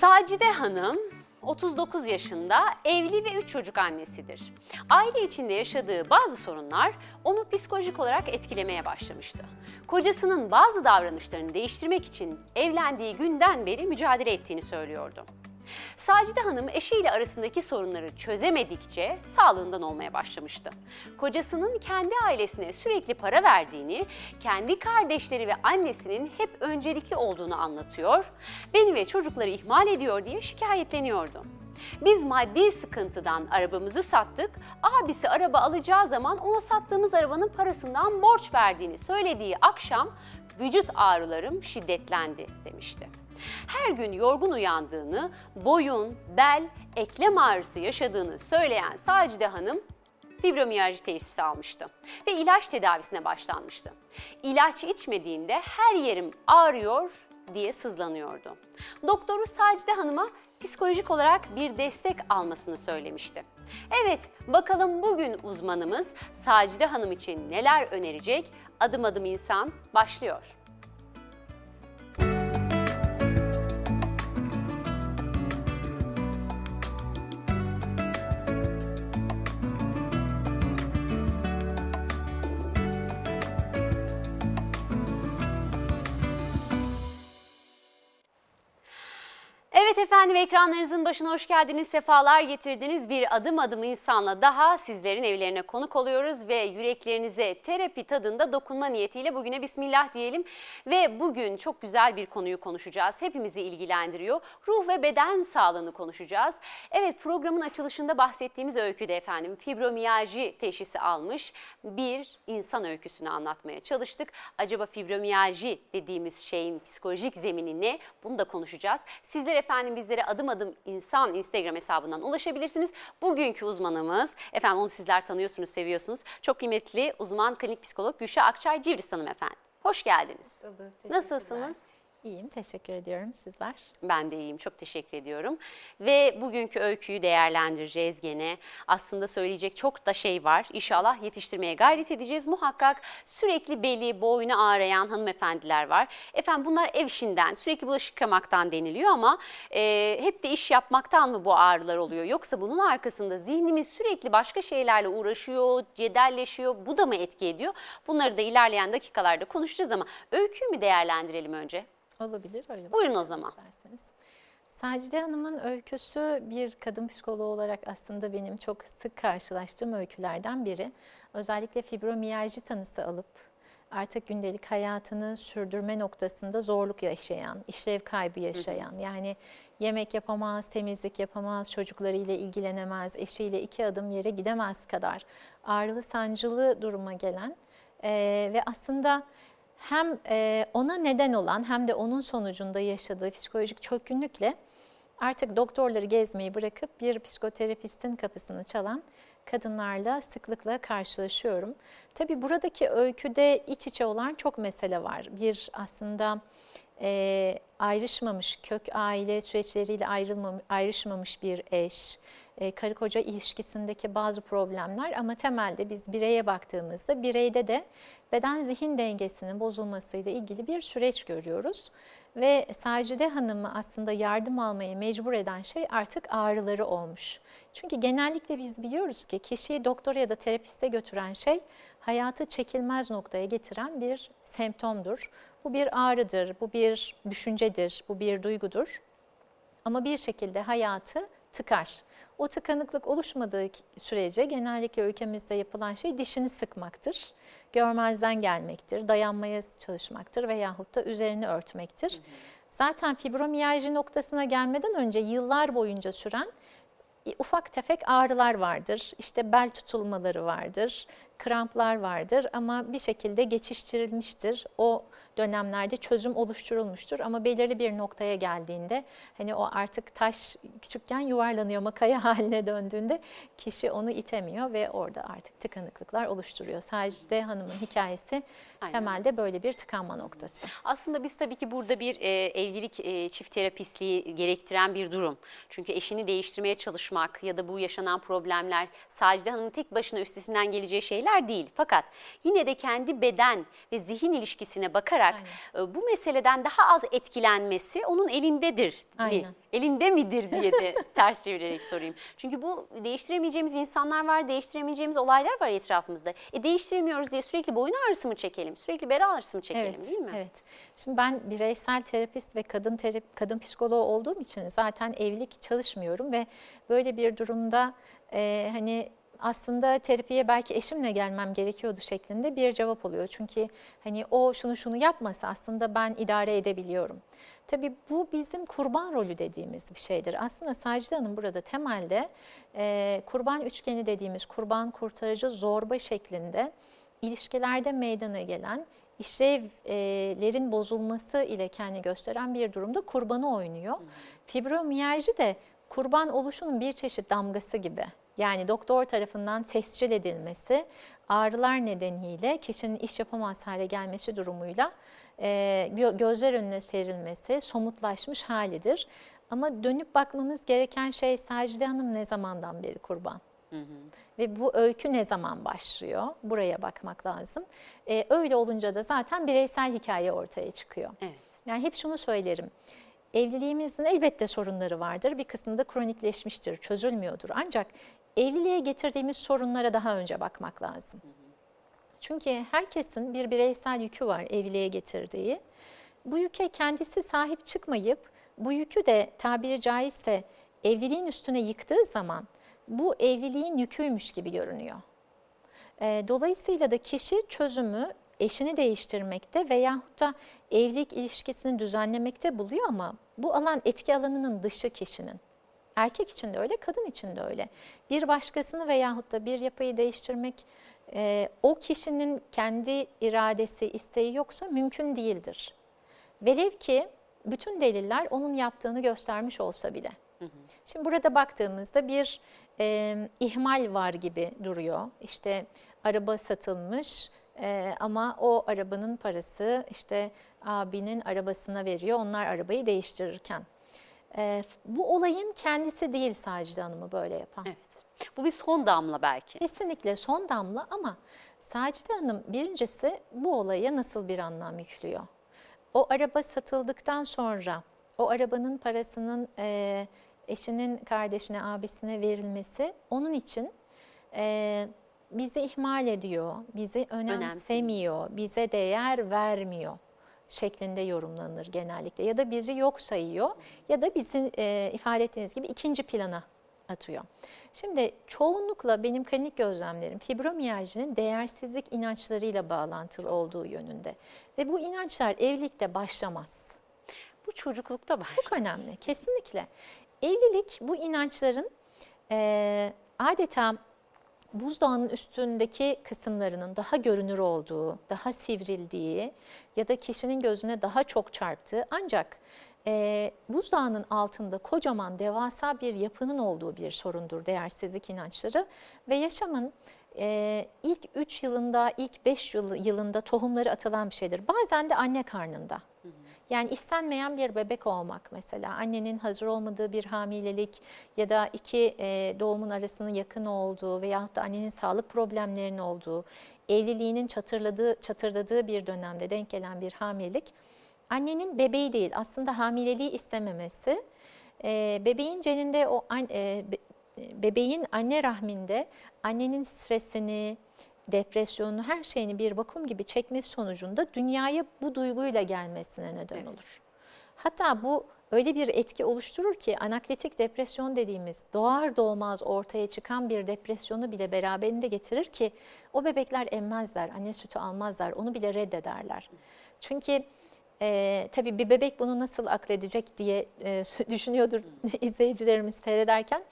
Sacide Hanım 39 yaşında evli ve 3 çocuk annesidir. Aile içinde yaşadığı bazı sorunlar onu psikolojik olarak etkilemeye başlamıştı. Kocasının bazı davranışlarını değiştirmek için evlendiği günden beri mücadele ettiğini söylüyordu. Sacide Hanım eşiyle arasındaki sorunları çözemedikçe sağlığından olmaya başlamıştı. Kocasının kendi ailesine sürekli para verdiğini, kendi kardeşleri ve annesinin hep öncelikli olduğunu anlatıyor, beni ve çocukları ihmal ediyor diye şikayetleniyordu. Biz maddi sıkıntıdan arabamızı sattık, abisi araba alacağı zaman ona sattığımız arabanın parasından borç verdiğini söylediği akşam vücut ağrılarım şiddetlendi demişti. Her gün yorgun uyandığını, boyun, bel, eklem ağrısı yaşadığını söyleyen Sacide Hanım fibromiyalji teşhisi almıştı ve ilaç tedavisine başlanmıştı. İlaç içmediğinde her yerim ağrıyor diye sızlanıyordu. Doktoru Sacide Hanım'a psikolojik olarak bir destek almasını söylemişti. Evet, bakalım bugün uzmanımız Sacide Hanım için neler önerecek? Adım adım insan başlıyor. Evet efendim ekranlarınızın başına hoş geldiniz, sefalar getirdiniz. Bir adım adım insanla daha sizlerin evlerine konuk oluyoruz ve yüreklerinize terapi tadında dokunma niyetiyle bugüne bismillah diyelim. Ve bugün çok güzel bir konuyu konuşacağız. Hepimizi ilgilendiriyor. Ruh ve beden sağlığını konuşacağız. Evet programın açılışında bahsettiğimiz öyküde efendim fibromiyalji teşhisi almış bir insan öyküsünü anlatmaya çalıştık. Acaba fibromiyalji dediğimiz şeyin psikolojik zemini ne? Bunu da konuşacağız. Sizler efendim bizlere adım adım insan Instagram hesabından ulaşabilirsiniz. Bugünkü uzmanımız efendim onu sizler tanıyorsunuz, seviyorsunuz. Çok kıymetli uzman klinik psikolog Gülşah Akçay Civris Hanım efendim. Hoş geldiniz. Nasılsınız? İyiyim, teşekkür ediyorum. Sizler? Ben de iyiyim, çok teşekkür ediyorum. Ve bugünkü öyküyü değerlendireceğiz gene. Aslında söyleyecek çok da şey var. İnşallah yetiştirmeye gayret edeceğiz. Muhakkak sürekli beli, boynu ağrıyan hanımefendiler var. Efendim bunlar ev işinden, sürekli bulaşık yıkamaktan deniliyor ama e, hep de iş yapmaktan mı bu ağrılar oluyor? Yoksa bunun arkasında zihnimiz sürekli başka şeylerle uğraşıyor, cedelleşiyor. Bu da mı etki ediyor? Bunları da ilerleyen dakikalarda konuşacağız ama öyküyü mü değerlendirelim önce? Olabilir öyle. Buyurun o zaman. isterseniz. Sacide Hanım'ın öyküsü bir kadın psikoloğu olarak aslında benim çok sık karşılaştığım öykülerden biri. Özellikle fibromiyalji tanısı alıp artık gündelik hayatını sürdürme noktasında zorluk yaşayan, işlev kaybı yaşayan, yani yemek yapamaz, temizlik yapamaz, çocuklarıyla ilgilenemez, eşiyle iki adım yere gidemez kadar ağrılı sancılı duruma gelen eee, ve aslında hem ona neden olan hem de onun sonucunda yaşadığı psikolojik çökkünlükle artık doktorları gezmeyi bırakıp bir psikoterapistin kapısını çalan kadınlarla sıklıkla karşılaşıyorum. Tabii buradaki öyküde iç içe olan çok mesele var. Bir aslında e, ayrışmamış, kök aile süreçleriyle ayrılmamış, ayrışmamış bir eş, e, karı koca ilişkisindeki bazı problemler ama temelde biz bireye baktığımızda bireyde de beden zihin dengesinin bozulmasıyla ilgili bir süreç görüyoruz. Ve Sacide Hanım'ı aslında yardım almaya mecbur eden şey artık ağrıları olmuş. Çünkü genellikle biz biliyoruz ki kişiyi doktora ya da terapiste götüren şey hayatı çekilmez noktaya getiren bir semptomdur. Bu bir ağrıdır, bu bir düşüncedir, bu bir duygudur. Ama bir şekilde hayatı tıkar. O tıkanıklık oluşmadığı sürece genellikle ülkemizde yapılan şey dişini sıkmaktır. Görmezden gelmektir, dayanmaya çalışmaktır veyahut da üzerini örtmektir. Zaten fibromiyalji noktasına gelmeden önce yıllar boyunca süren ufak tefek ağrılar vardır. İşte bel tutulmaları vardır, kramplar vardır ama bir şekilde geçiştirilmiştir. O dönemlerde çözüm oluşturulmuştur ama belirli bir noktaya geldiğinde hani o artık taş küçükken yuvarlanıyor makaya haline döndüğünde kişi onu itemiyor ve orada artık tıkanıklıklar oluşturuyor. Sacide Hanım'ın hikayesi Aynen. temelde böyle bir tıkanma noktası. Aslında biz tabii ki burada bir e, evlilik e, çift terapistliği gerektiren bir durum. Çünkü eşini değiştirmeye çalışmak ya da bu yaşanan problemler Sacide Hanım'ın tek başına üstesinden geleceği şeyler şeyler değil. Fakat yine de kendi beden ve zihin ilişkisine bakarak e, bu meseleden daha az etkilenmesi onun elindedir. mi? Aynen. Elinde midir diye de ters çevirerek sorayım. Çünkü bu değiştiremeyeceğimiz insanlar var, değiştiremeyeceğimiz olaylar var etrafımızda. E değiştiremiyoruz diye sürekli boyun ağrısı mı çekelim, sürekli bel ağrısı mı çekelim Evet, değil mi? Evet. Şimdi ben bireysel terapist ve kadın terap kadın psikoloğu olduğum için zaten evlilik çalışmıyorum ve böyle bir durumda e, hani aslında terapiye belki eşimle gelmem gerekiyordu şeklinde bir cevap oluyor. Çünkü hani o şunu şunu yapmasa aslında ben idare edebiliyorum. Tabii bu bizim kurban rolü dediğimiz bir şeydir. Aslında Sacide Hanım burada temelde e, kurban üçgeni dediğimiz kurban kurtarıcı zorba şeklinde ilişkilerde meydana gelen işlevlerin bozulması ile kendini gösteren bir durumda kurbanı oynuyor. Fibromiyalji de kurban oluşunun bir çeşit damgası gibi. Yani doktor tarafından tescil edilmesi, ağrılar nedeniyle kişinin iş yapamaz hale gelmesi durumuyla e, gö- gözler önüne serilmesi somutlaşmış halidir. Ama dönüp bakmamız gereken şey Sacide Hanım ne zamandan beri kurban? Ve bu öykü ne zaman başlıyor? Buraya bakmak lazım. Ee, öyle olunca da zaten bireysel hikaye ortaya çıkıyor. Evet. Yani hep şunu söylerim. Evliliğimizin elbette sorunları vardır. Bir kısmı da kronikleşmiştir, çözülmüyordur. Ancak evliliğe getirdiğimiz sorunlara daha önce bakmak lazım. Çünkü herkesin bir bireysel yükü var evliliğe getirdiği. Bu yüke kendisi sahip çıkmayıp bu yükü de tabiri caizse evliliğin üstüne yıktığı zaman bu evliliğin yüküymüş gibi görünüyor. Dolayısıyla da kişi çözümü eşini değiştirmekte veyahut da evlilik ilişkisini düzenlemekte buluyor ama bu alan etki alanının dışı kişinin. Erkek için de öyle, kadın için de öyle. Bir başkasını veyahut da bir yapıyı değiştirmek e, o kişinin kendi iradesi, isteği yoksa mümkün değildir. Velev ki bütün deliller onun yaptığını göstermiş olsa bile. Şimdi burada baktığımızda bir e, ihmal var gibi duruyor. İşte araba satılmış e, ama o arabanın parası işte abinin arabasına veriyor. Onlar arabayı değiştirirken. E, bu olayın kendisi değil Sacide Hanım'ı böyle yapan. Evet. Bu bir son damla belki. Kesinlikle son damla ama Sacide Hanım birincisi bu olaya nasıl bir anlam yüklüyor? O araba satıldıktan sonra o arabanın parasının e, eşinin kardeşine, abisine verilmesi onun için e, bizi ihmal ediyor, bizi önemsemiyor, bize değer vermiyor şeklinde yorumlanır genellikle. Ya da bizi yok sayıyor ya da bizi e, ifade ettiğiniz gibi ikinci plana atıyor. Şimdi çoğunlukla benim klinik gözlemlerim fibromiyajinin değersizlik inançlarıyla bağlantılı olduğu yönünde. Ve bu inançlar evlilikte başlamaz. Bu çocuklukta var. Çok önemli, kesinlikle. Evlilik bu inançların e, adeta buzdağının üstündeki kısımlarının daha görünür olduğu, daha sivrildiği ya da kişinin gözüne daha çok çarptığı ancak e, buzdağının altında kocaman devasa bir yapının olduğu bir sorundur değersizlik inançları ve yaşamın e, ilk 3 yılında, ilk 5 yıl, yılında tohumları atılan bir şeydir. Bazen de anne karnında. Yani istenmeyen bir bebek olmak mesela, annenin hazır olmadığı bir hamilelik ya da iki e, doğumun arasının yakın olduğu veyahut da annenin sağlık problemlerinin olduğu, evliliğinin çatırladığı, çatırdadığı bir dönemde denk gelen bir hamilelik, annenin bebeği değil aslında hamileliği istememesi, e, bebeğin ceninde o e, be, bebeğin anne rahminde annenin stresini, depresyonunu, her şeyini bir vakum gibi çekmesi sonucunda dünyaya bu duyguyla gelmesine neden Evet. olur. Hatta bu öyle bir etki oluşturur ki anakletik depresyon dediğimiz doğar doğmaz ortaya çıkan bir depresyonu bile beraberinde getirir ki o bebekler emmezler, anne sütü almazlar, onu bile reddederler. Çünkü e, tabii bir bebek bunu nasıl akledecek diye e, düşünüyordur izleyicilerimiz seyrederken.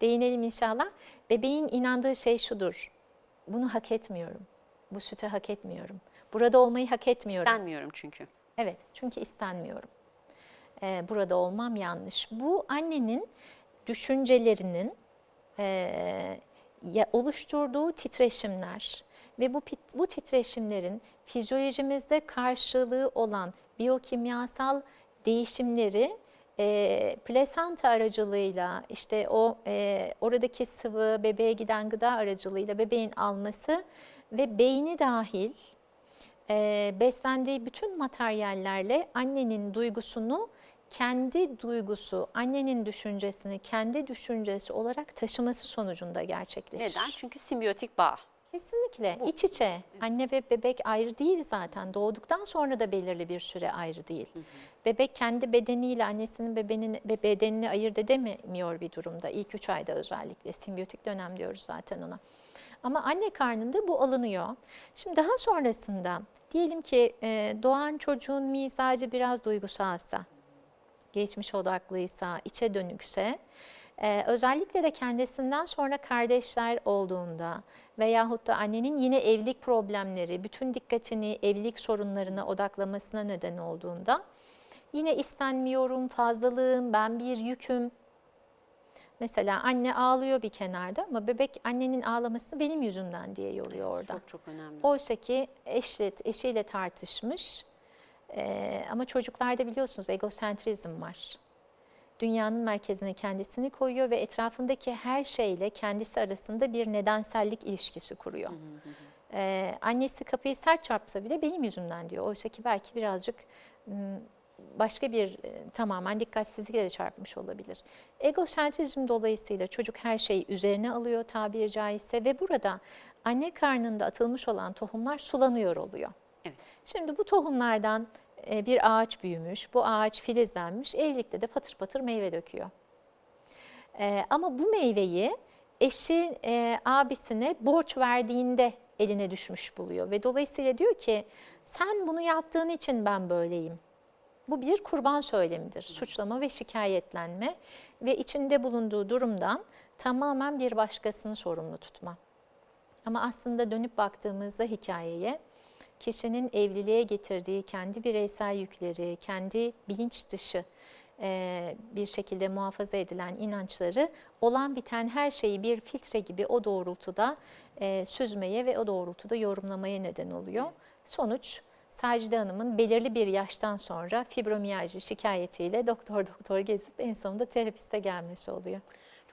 Değinelim inşallah. Bebeğin inandığı şey şudur. Bunu hak etmiyorum. Bu sütü hak etmiyorum. Burada olmayı hak etmiyorum. İstenmiyorum çünkü. Evet, çünkü istenmiyorum. Ee, burada olmam yanlış. Bu annenin düşüncelerinin e, oluşturduğu titreşimler ve bu bu titreşimlerin fizyolojimizde karşılığı olan biyokimyasal değişimleri e, plasenta aracılığıyla işte o e, oradaki sıvı bebeğe giden gıda aracılığıyla bebeğin alması ve beyni dahil e, beslendiği bütün materyallerle annenin duygusunu kendi duygusu, annenin düşüncesini kendi düşüncesi olarak taşıması sonucunda gerçekleşir. Neden? Çünkü simbiyotik bağ. Kesinlikle iç içe. Anne ve bebek ayrı değil zaten. Doğduktan sonra da belirli bir süre ayrı değil. Bebek kendi bedeniyle annesinin bebenin, be- bedenini ayırt edemiyor bir durumda. İlk üç ayda özellikle. Simbiyotik dönem diyoruz zaten ona. Ama anne karnında bu alınıyor. Şimdi daha sonrasında diyelim ki e, doğan çocuğun mizacı biraz duygusalsa, geçmiş odaklıysa, içe dönükse, e, özellikle de kendisinden sonra kardeşler olduğunda veyahut da annenin yine evlilik problemleri, bütün dikkatini evlilik sorunlarına odaklamasına neden olduğunda yine istenmiyorum, fazlalığım, ben bir yüküm. Mesela anne ağlıyor bir kenarda ama bebek annenin ağlamasını benim yüzümden diye yoruyor orada. Çok çok önemli. Oysa ki eşle, eşiyle tartışmış Ee, ama çocuklarda biliyorsunuz egosentrizm var. Dünyanın merkezine kendisini koyuyor ve etrafındaki her şeyle kendisi arasında bir nedensellik ilişkisi kuruyor. Ee, annesi kapıyı sert çarpsa bile benim yüzümden diyor. Oysa ki belki birazcık başka bir e, tamamen dikkatsizlikle de çarpmış olabilir. Egosentrizm dolayısıyla çocuk her şeyi üzerine alıyor tabiri caizse ve burada anne karnında atılmış olan tohumlar sulanıyor oluyor. Evet. Şimdi bu tohumlardan bir ağaç büyümüş, bu ağaç filizlenmiş, evlilikte de patır patır meyve döküyor. E, ama bu meyveyi eşi e, abisine borç verdiğinde eline düşmüş buluyor ve dolayısıyla diyor ki sen bunu yaptığın için ben böyleyim. Bu bir kurban söylemidir. Suçlama ve şikayetlenme ve içinde bulunduğu durumdan tamamen bir başkasını sorumlu tutma. Ama aslında dönüp baktığımızda hikayeye kişinin evliliğe getirdiği kendi bireysel yükleri, kendi bilinç dışı e, bir şekilde muhafaza edilen inançları olan biten her şeyi bir filtre gibi o doğrultuda e, süzmeye ve o doğrultuda yorumlamaya neden oluyor. Sonuç Sacide Hanım'ın belirli bir yaştan sonra fibromiyalji şikayetiyle doktor doktor gezip en sonunda terapiste gelmesi oluyor.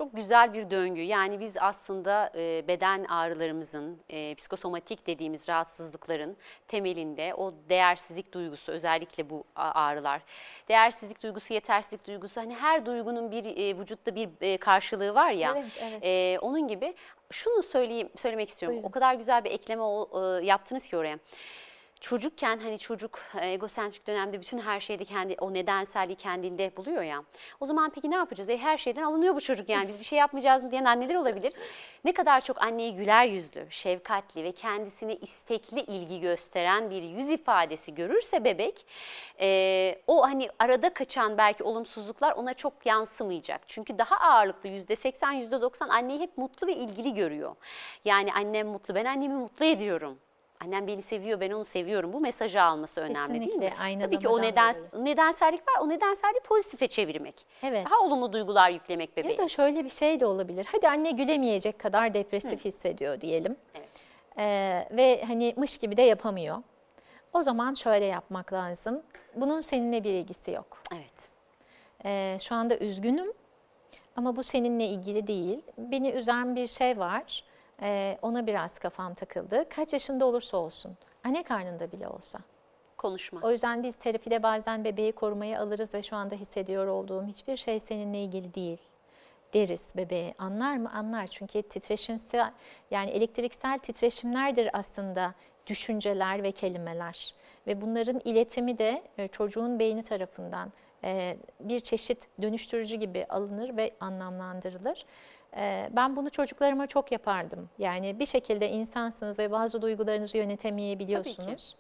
Çok güzel bir döngü. Yani biz aslında e, beden ağrılarımızın, e, psikosomatik dediğimiz rahatsızlıkların temelinde o değersizlik duygusu, özellikle bu ağrılar. Değersizlik duygusu, yetersizlik duygusu, hani her duygunun bir e, vücutta bir e, karşılığı var ya. Evet, evet. E, onun gibi şunu söyleyeyim, söylemek istiyorum. Buyurun. O kadar güzel bir ekleme ol- e, yaptınız ki oraya. Çocukken hani çocuk e, egosentrik dönemde bütün her şeyde kendi o nedenselliği kendinde buluyor ya. O zaman peki ne yapacağız? E, her şeyden alınıyor bu çocuk yani biz bir şey yapmayacağız mı diyen anneler olabilir. Ne kadar çok anneyi güler yüzlü, şefkatli ve kendisine istekli ilgi gösteren bir yüz ifadesi görürse bebek e, o hani arada kaçan belki olumsuzluklar ona çok yansımayacak. Çünkü daha ağırlıklı yüzde seksen yüzde doksan anneyi hep mutlu ve ilgili görüyor. Yani annem mutlu ben annemi mutlu ediyorum. Annem beni seviyor, ben onu seviyorum. Bu mesajı alması önemli değil mi? Kesinlikle, Tabii ki o neden, dolayı. nedensellik var. O nedenselliği pozitife çevirmek. Evet. Daha olumlu duygular yüklemek bebeğe. Ya da şöyle bir şey de olabilir. Hadi anne gülemeyecek kadar depresif hissediyor diyelim. Evet. Ee, ve hani mış gibi de yapamıyor. O zaman şöyle yapmak lazım. Bunun seninle bir ilgisi yok. Evet. Ee, şu anda üzgünüm ama bu seninle ilgili değil. Beni üzen bir şey var. Ee, ona biraz kafam takıldı. Kaç yaşında olursa olsun. Anne karnında bile olsa. Konuşma. O yüzden biz terapide bazen bebeği korumaya alırız ve şu anda hissediyor olduğum hiçbir şey seninle ilgili değil deriz bebeğe. Anlar mı? Anlar. Çünkü titreşimsel yani elektriksel titreşimlerdir aslında düşünceler ve kelimeler. Ve bunların iletimi de e, çocuğun beyni tarafından e, bir çeşit dönüştürücü gibi alınır ve anlamlandırılır. E, Ben bunu çocuklarıma çok yapardım. Yani bir şekilde insansınız ve bazı duygularınızı yönetemeyebiliyorsunuz.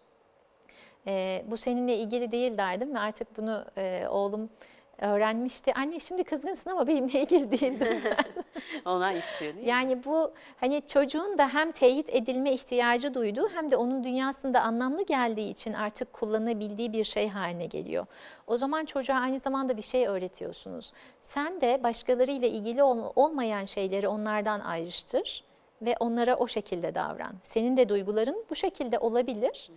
E, bu seninle ilgili değil derdim ve artık bunu e, oğlum öğrenmişti. Anne şimdi kızgınsın ama benimle ilgili değildir. Ona istiyor değil mi? yani bu hani çocuğun da hem teyit edilme ihtiyacı duyduğu hem de onun dünyasında anlamlı geldiği için artık kullanabildiği bir şey haline geliyor. O zaman çocuğa aynı zamanda bir şey öğretiyorsunuz. Sen de başkalarıyla ilgili ol- olmayan şeyleri onlardan ayrıştır ve onlara o şekilde davran. Senin de duyguların bu şekilde olabilir.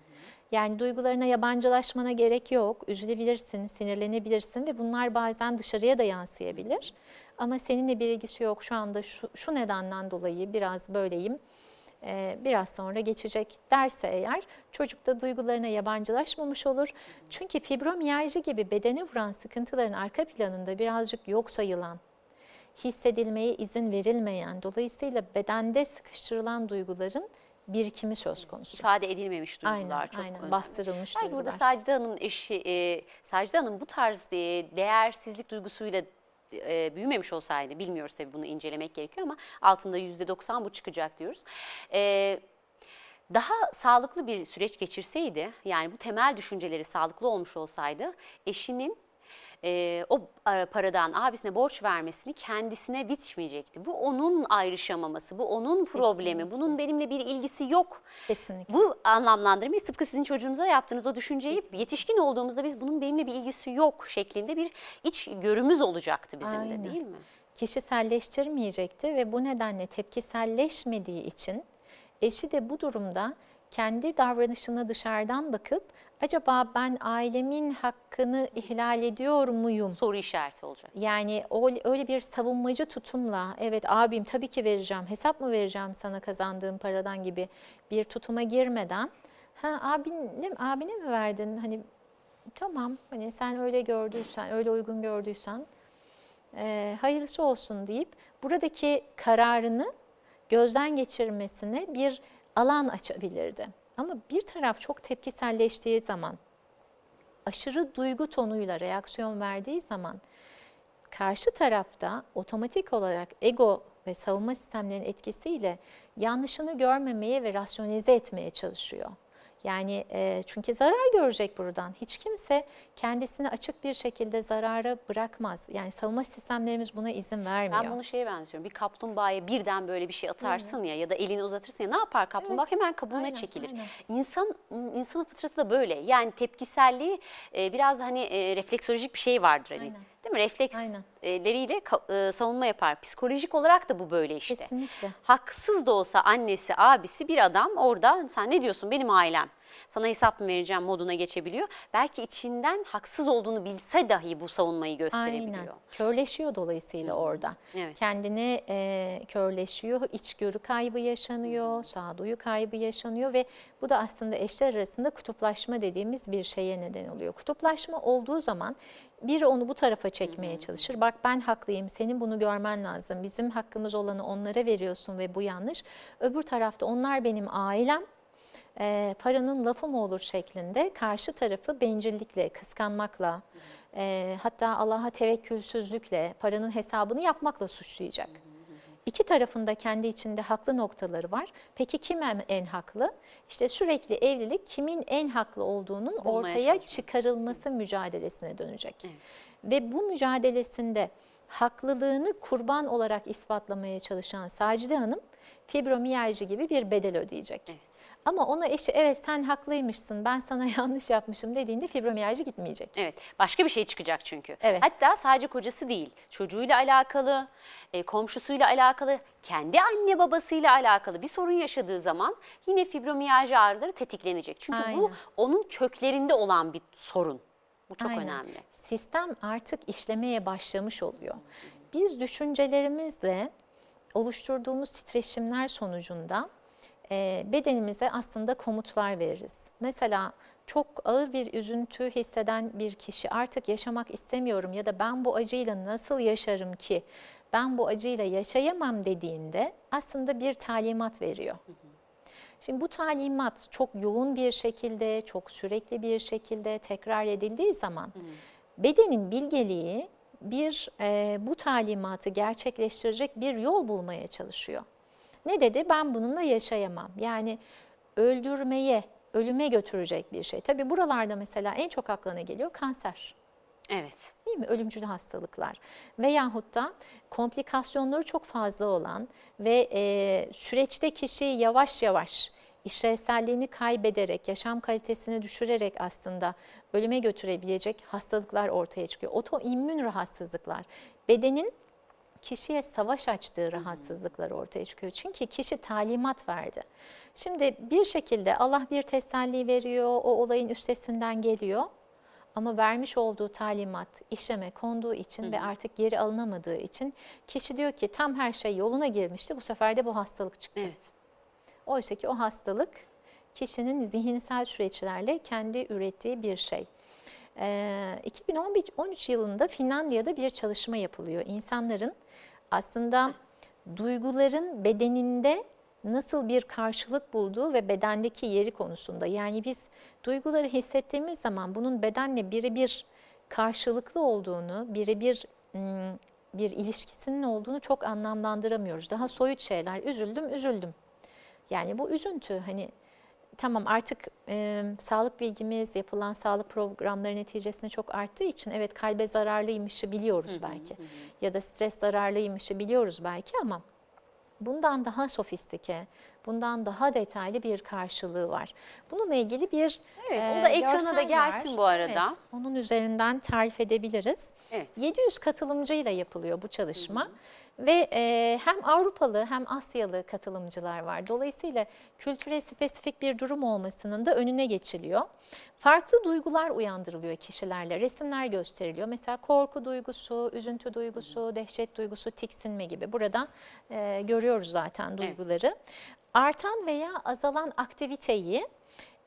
Yani duygularına yabancılaşmana gerek yok. Üzülebilirsin, sinirlenebilirsin ve bunlar bazen dışarıya da yansıyabilir. Ama seninle bir ilgisi yok. Şu anda şu, şu nedenden dolayı biraz böyleyim. e, biraz sonra geçecek derse eğer çocuk da duygularına yabancılaşmamış olur. Çünkü fibromiyalji gibi bedene vuran sıkıntıların arka planında birazcık yok sayılan, hissedilmeye izin verilmeyen, dolayısıyla bedende sıkıştırılan duyguların birikimi söz konusu. İfade edilmemiş duygular Aynen, çok aynen. önemli. Bastırılmış Belki burada duygular. Sacide Hanım'ın eşi, e, Sacide Hanım bu tarz e, değersizlik duygusuyla e, büyümemiş olsaydı, bilmiyoruz tabii bunu incelemek gerekiyor ama altında %90 bu çıkacak diyoruz. E, daha sağlıklı bir süreç geçirseydi, yani bu temel düşünceleri sağlıklı olmuş olsaydı, eşinin e, o paradan abisine borç vermesini kendisine bitmeyecekti. Bu onun ayrışamaması, bu onun problemi, Kesinlikle. bunun benimle bir ilgisi yok. Kesinlikle. Bu anlamlandırmayı tıpkı sizin çocuğunuza yaptığınız o düşünceyi yetişkin olduğumuzda biz bunun benimle bir ilgisi yok şeklinde bir iç görümüz olacaktı bizim de Aynen. değil mi? kişiselleştirmeyecekti ve bu nedenle tepkiselleşmediği için eşi de bu durumda kendi davranışına dışarıdan bakıp acaba ben ailemin hakkını ihlal ediyor muyum? Soru işareti olacak. Yani öyle bir savunmacı tutumla evet abim tabii ki vereceğim hesap mı vereceğim sana kazandığım paradan gibi bir tutuma girmeden ha abine, abine mi verdin hani tamam hani sen öyle gördüysen öyle uygun gördüysen e, hayırlısı olsun deyip buradaki kararını gözden geçirmesine bir alan açabilirdi. Ama bir taraf çok tepkiselleştiği zaman, aşırı duygu tonuyla reaksiyon verdiği zaman karşı tarafta otomatik olarak ego ve savunma sistemlerinin etkisiyle yanlışını görmemeye ve rasyonize etmeye çalışıyor. Yani e, çünkü zarar görecek buradan. Hiç kimse kendisini açık bir şekilde zarara bırakmaz. Yani savunma sistemlerimiz buna izin vermiyor. Ben bunu şeye benziyorum. Bir kaplumbağaya birden böyle bir şey atarsın ya ya da elini uzatırsın ya ne yapar kaplumbağa? Evet. Hemen kabuğuna Aynen, çekilir. aynen. İnsan insanın fıtratı da böyle. Yani tepkiselliği e, biraz hani e, refleksolojik bir şey vardır hani. Aynen. Değil mi? Refleksleriyle ka- e, savunma yapar. Psikolojik olarak da bu böyle işte. Kesinlikle. Haksız da olsa annesi, abisi bir adam orada sen ne diyorsun benim ailem. Sana hesap mı vereceğim moduna geçebiliyor. Belki içinden haksız olduğunu bilse dahi bu savunmayı gösterebiliyor. Aynen. Körleşiyor dolayısıyla orada. Evet. Kendini e, körleşiyor, içgörü kaybı yaşanıyor, sağduyu kaybı yaşanıyor ve bu da aslında eşler arasında kutuplaşma dediğimiz bir şeye neden oluyor. Kutuplaşma olduğu zaman biri onu bu tarafa çekmeye çalışır. Bak ben haklıyım, senin bunu görmen lazım. Bizim hakkımız olanı onlara veriyorsun ve bu yanlış. Öbür tarafta onlar benim ailem e, paranın lafı mı olur şeklinde karşı tarafı bencillikle, kıskanmakla, e, hatta Allah'a tevekkülsüzlükle, paranın hesabını yapmakla suçlayacak. İki tarafında kendi içinde haklı noktaları var. Peki kim en, haklı? İşte sürekli evlilik kimin en haklı olduğunun Bulmaya ortaya çalışmak. çıkarılması mücadelesine dönecek. Evet. Ve bu mücadelesinde haklılığını kurban olarak ispatlamaya çalışan Sacide Hanım fibromiyalji gibi bir bedel ödeyecek. Evet. Ama ona eşi evet sen haklıymışsın ben sana yanlış yapmışım dediğinde fibromiyalji gitmeyecek. Evet, başka bir şey çıkacak çünkü. Evet. Hatta sadece kocası değil, çocuğuyla alakalı, e, komşusuyla alakalı, kendi anne babasıyla alakalı bir sorun yaşadığı zaman yine fibromiyalji ağrıları tetiklenecek. Çünkü bu Aynen. onun köklerinde olan bir sorun. Bu çok Aynen. önemli. Sistem artık işlemeye başlamış oluyor. Biz düşüncelerimizle oluşturduğumuz titreşimler sonucunda e, bedenimize aslında komutlar veririz. Mesela çok ağır bir üzüntü hisseden bir kişi artık yaşamak istemiyorum ya da ben bu acıyla nasıl yaşarım ki ben bu acıyla yaşayamam dediğinde aslında bir talimat veriyor. Şimdi bu talimat çok yoğun bir şekilde, çok sürekli bir şekilde tekrar edildiği zaman bedenin bilgeliği bir e, bu talimatı gerçekleştirecek bir yol bulmaya çalışıyor. Ne dedi? Ben bununla yaşayamam. Yani öldürmeye, ölüme götürecek bir şey. Tabii buralarda mesela en çok aklına geliyor kanser. Evet. Değil mi? Ölümcül hastalıklar. Veyahut da komplikasyonları çok fazla olan ve e, süreçte kişi yavaş yavaş işlevselliğini kaybederek, yaşam kalitesini düşürerek aslında ölüme götürebilecek hastalıklar ortaya çıkıyor. Otoimmün rahatsızlıklar. Bedenin kişiye savaş açtığı rahatsızlıklar ortaya çıkıyor. Çünkü kişi talimat verdi. Şimdi bir şekilde Allah bir teselli veriyor, o olayın üstesinden geliyor. Ama vermiş olduğu talimat işleme konduğu için ve artık geri alınamadığı için kişi diyor ki tam her şey yoluna girmişti bu sefer de bu hastalık çıktı. Evet. Oysa ki o hastalık kişinin zihinsel süreçlerle kendi ürettiği bir şey. Ee, 2013 yılında Finlandiya'da bir çalışma yapılıyor. İnsanların aslında duyguların bedeninde nasıl bir karşılık bulduğu ve bedendeki yeri konusunda. Yani biz duyguları hissettiğimiz zaman bunun bedenle birebir karşılıklı olduğunu, birebir bir ilişkisinin olduğunu çok anlamlandıramıyoruz. Daha soyut şeyler, üzüldüm, üzüldüm. Yani bu üzüntü hani tamam artık e, sağlık bilgimiz yapılan sağlık programları neticesinde çok arttığı için evet kalbe zararlıymışı biliyoruz belki. Ya da stres zararlıymışı biliyoruz belki ama bundan daha sofistike, bundan daha detaylı bir karşılığı var. Bununla ilgili bir Evet, e, o da ekrana da gelsin var. bu arada. Evet, onun üzerinden tarif edebiliriz. Evet. 700 katılımcıyla yapılıyor bu çalışma ve e, hem Avrupalı hem Asyalı katılımcılar var. Dolayısıyla kültüre spesifik bir durum olmasının da önüne geçiliyor. Farklı duygular uyandırılıyor kişilerle, resimler gösteriliyor. Mesela korku duygusu, üzüntü duygusu, dehşet duygusu, tiksinme gibi. Burada e, görüyoruz zaten duyguları. Artan veya azalan aktiviteyi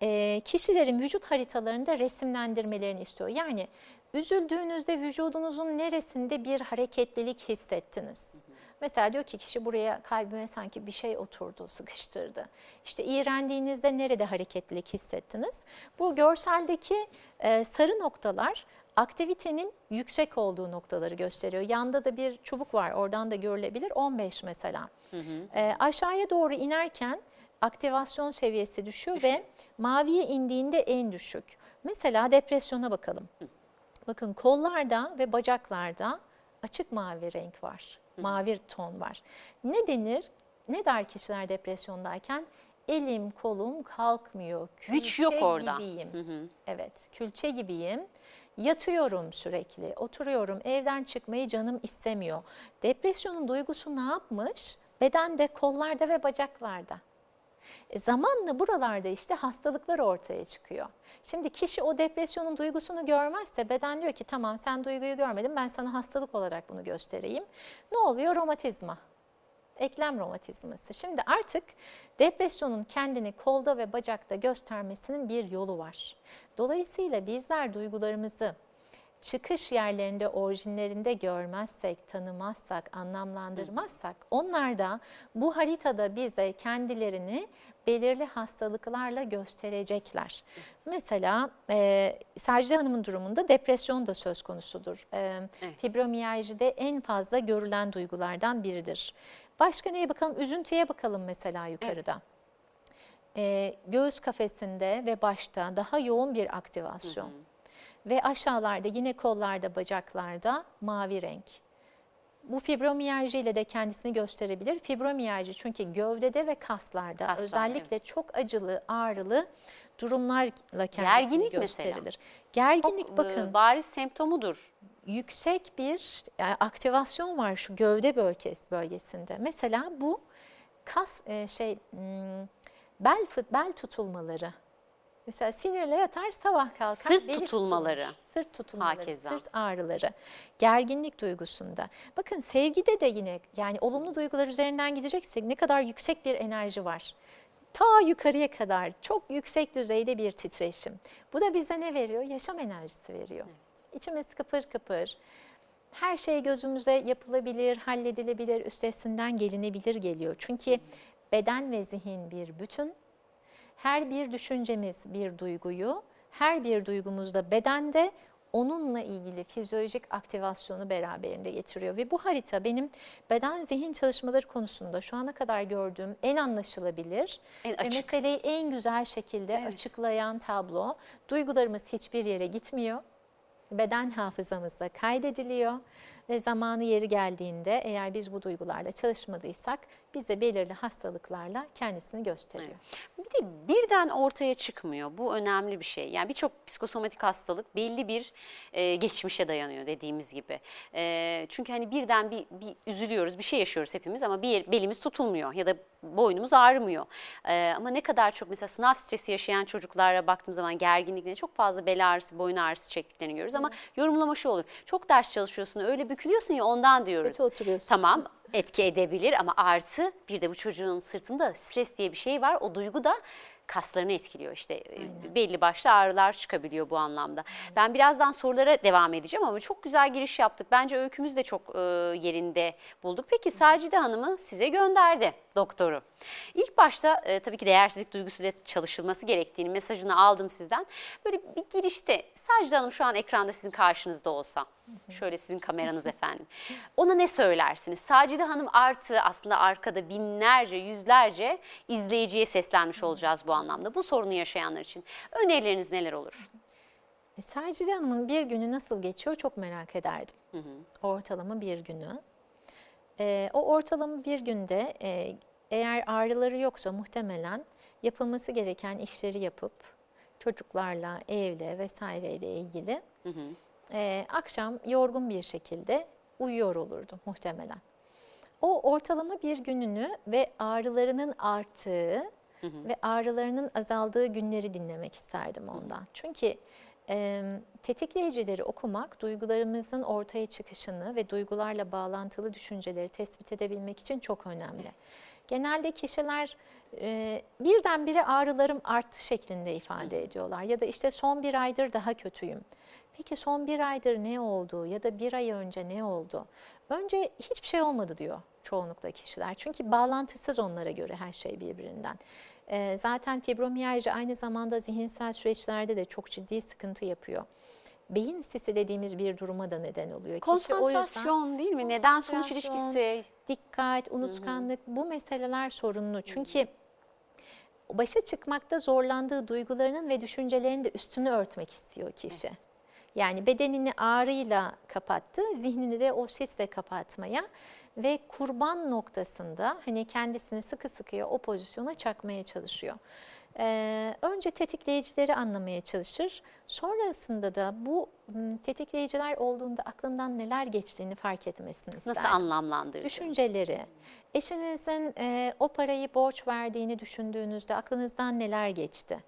e, kişilerin vücut haritalarında resimlendirmelerini istiyor. Yani üzüldüğünüzde vücudunuzun neresinde bir hareketlilik hissettiniz? Mesela diyor ki kişi buraya kalbime sanki bir şey oturdu, sıkıştırdı. İşte iğrendiğinizde nerede hareketlilik hissettiniz? Bu görseldeki e, sarı noktalar aktivitenin yüksek olduğu noktaları gösteriyor. Yanda da bir çubuk var oradan da görülebilir 15 mesela. E, aşağıya doğru inerken aktivasyon seviyesi düşüyor ve maviye indiğinde en düşük. Mesela depresyona bakalım. Bakın kollarda ve bacaklarda açık mavi renk var. Mavi ton var. Ne denir? Ne der kişiler depresyondayken? Elim kolum kalkmıyor. Güç yok külçe orada. Gibiyim. Evet, külçe gibiyim. Yatıyorum sürekli, oturuyorum, evden çıkmayı canım istemiyor. Depresyonun duygusu ne yapmış? Bedende, kollarda ve bacaklarda. E, zamanla buralarda işte hastalıklar ortaya çıkıyor. Şimdi kişi o depresyonun duygusunu görmezse beden diyor ki tamam sen duyguyu görmedin ben sana hastalık olarak bunu göstereyim. Ne oluyor? Romatizma. Eklem romatizması. Şimdi artık depresyonun kendini kolda ve bacakta göstermesinin bir yolu var. Dolayısıyla bizler duygularımızı çıkış yerlerinde, orijinlerinde görmezsek, tanımazsak, anlamlandırmazsak onlar da bu haritada bize kendilerini belirli hastalıklarla gösterecekler. Mesela e, Sacide Hanım'ın durumunda depresyon da söz konusudur. E, Evet. Fibromiyajide en fazla görülen duygulardan biridir. Başka neye bakalım? Üzüntüye bakalım mesela yukarıda. E, göğüs kafesinde ve başta daha yoğun bir aktivasyon. Ve aşağılarda yine kollarda, bacaklarda mavi renk. Bu fibromiyalji ile de kendisini gösterebilir. Fibromiyalji çünkü gövdede ve kaslarda Kaslar, özellikle çok acılı, ağrılı durumlarla kendisini Gerginlik mesela. gösterilir. Gerginlik Çok, bakın e, bariz semptomudur. yüksek bir yani aktivasyon var şu gövde bölgesi bölgesinde. Mesela bu kas e, şey hmm, bel bel tutulmaları. Mesela sinirle yatar sabah kalkar Sırt beli tutulmaları. tutulur. Sırt tutulmaları, Hakeza. sırt ağrıları, gerginlik duygusunda. Bakın sevgide de yine yani olumlu duygular üzerinden gideceksek ne kadar yüksek bir enerji var. Ta yukarıya kadar çok yüksek düzeyde bir titreşim. Bu da bize ne veriyor? Yaşam enerjisi veriyor. İçimiz kıpır kıpır. Her şey gözümüze yapılabilir, halledilebilir, üstesinden gelinebilir geliyor. Çünkü beden ve zihin bir bütün. Her bir düşüncemiz bir duyguyu, her bir duygumuzda bedende onunla ilgili fizyolojik aktivasyonu beraberinde getiriyor. Ve bu harita benim beden zihin çalışmaları konusunda şu ana kadar gördüğüm en anlaşılabilir En ve meseleyi en güzel şekilde Evet. açıklayan tablo. Duygularımız hiçbir yere gitmiyor. Beden hafızamızda kaydediliyor ve zamanı yeri geldiğinde eğer biz bu duygularla çalışmadıysak bize belirli hastalıklarla kendisini gösteriyor. Bir de birden ortaya çıkmıyor. Bu önemli bir şey. Yani birçok psikosomatik hastalık belli bir e, geçmişe dayanıyor dediğimiz gibi. E, çünkü hani birden bir, bir üzülüyoruz, bir şey yaşıyoruz hepimiz ama bir yer- belimiz tutulmuyor ya da boynumuz ağrımıyor. E, ama ne kadar çok mesela sınav stresi yaşayan çocuklara baktığım zaman gerginlikle çok fazla bel ağrısı, boyun ağrısı çektiklerini görüyoruz ama yorumlama şu olur. Çok ders çalışıyorsun, öyle bükülüyorsun ya ondan diyoruz. Kötü oturuyorsun. Tamam etki edebilir ama artı bir de bu çocuğun sırtında stres diye bir şey var. O duygu da kaslarını etkiliyor işte e, belli başlı ağrılar çıkabiliyor bu anlamda. Ben birazdan sorulara devam edeceğim ama çok güzel giriş yaptık. Bence öykümüz de çok e, yerinde bulduk. Peki Sacide Hanım'ı size gönderdi doktoru. İlk başta e, tabii ki değersizlik duygusuyla çalışılması gerektiğini mesajını aldım sizden. Böyle bir girişte Sacide Hanım şu an ekranda sizin karşınızda olsa. Şöyle sizin kameranız efendim. Ona ne söylersiniz? Sacide Hanım artı aslında arkada binlerce, yüzlerce izleyiciye seslenmiş olacağız bu anlamda. Bu sorunu yaşayanlar için. Önerileriniz neler olur? E, Sacide Hanım'ın bir günü nasıl geçiyor çok merak ederdim. Ortalama bir günü. E, o ortalama bir günde e, eğer ağrıları yoksa muhtemelen yapılması gereken işleri yapıp çocuklarla, evle vesaireyle ilgili e, akşam yorgun bir şekilde uyuyor olurdu muhtemelen. O ortalama bir gününü ve ağrılarının arttığı ve ağrılarının azaldığı günleri dinlemek isterdim ondan. Çünkü e, tetikleyicileri okumak duygularımızın ortaya çıkışını ve duygularla bağlantılı düşünceleri tespit edebilmek için çok önemli. Genelde kişiler e, birdenbire ağrılarım arttı şeklinde ifade ediyorlar ya da işte son bir aydır daha kötüyüm. Peki son bir aydır ne oldu ya da bir ay önce ne oldu? Önce hiçbir şey olmadı diyor çoğunlukla kişiler. Çünkü bağlantısız onlara göre her şey birbirinden. Ee, zaten fibromiyalji aynı zamanda zihinsel süreçlerde de çok ciddi sıkıntı yapıyor. Beyin sisi dediğimiz bir duruma da neden oluyor. Kişi o yüzden Konsantrasyon değil mi? Neden sonuç ilişkisi? dikkat, unutkanlık bu meseleler sorunlu. Çünkü başa çıkmakta zorlandığı duygularının ve düşüncelerinin de üstünü örtmek istiyor kişi. Yani bedenini ağrıyla kapattı, zihnini de o sisle kapatmaya ve kurban noktasında hani kendisini sıkı sıkıya o pozisyona çakmaya çalışıyor. Ee, önce tetikleyicileri anlamaya çalışır. Sonrasında da bu m, tetikleyiciler olduğunda aklından neler geçtiğini fark etmesini ister. Nasıl anlamlandırdı? Düşünceleri, eşinizin e, o parayı borç verdiğini düşündüğünüzde aklınızdan neler geçti?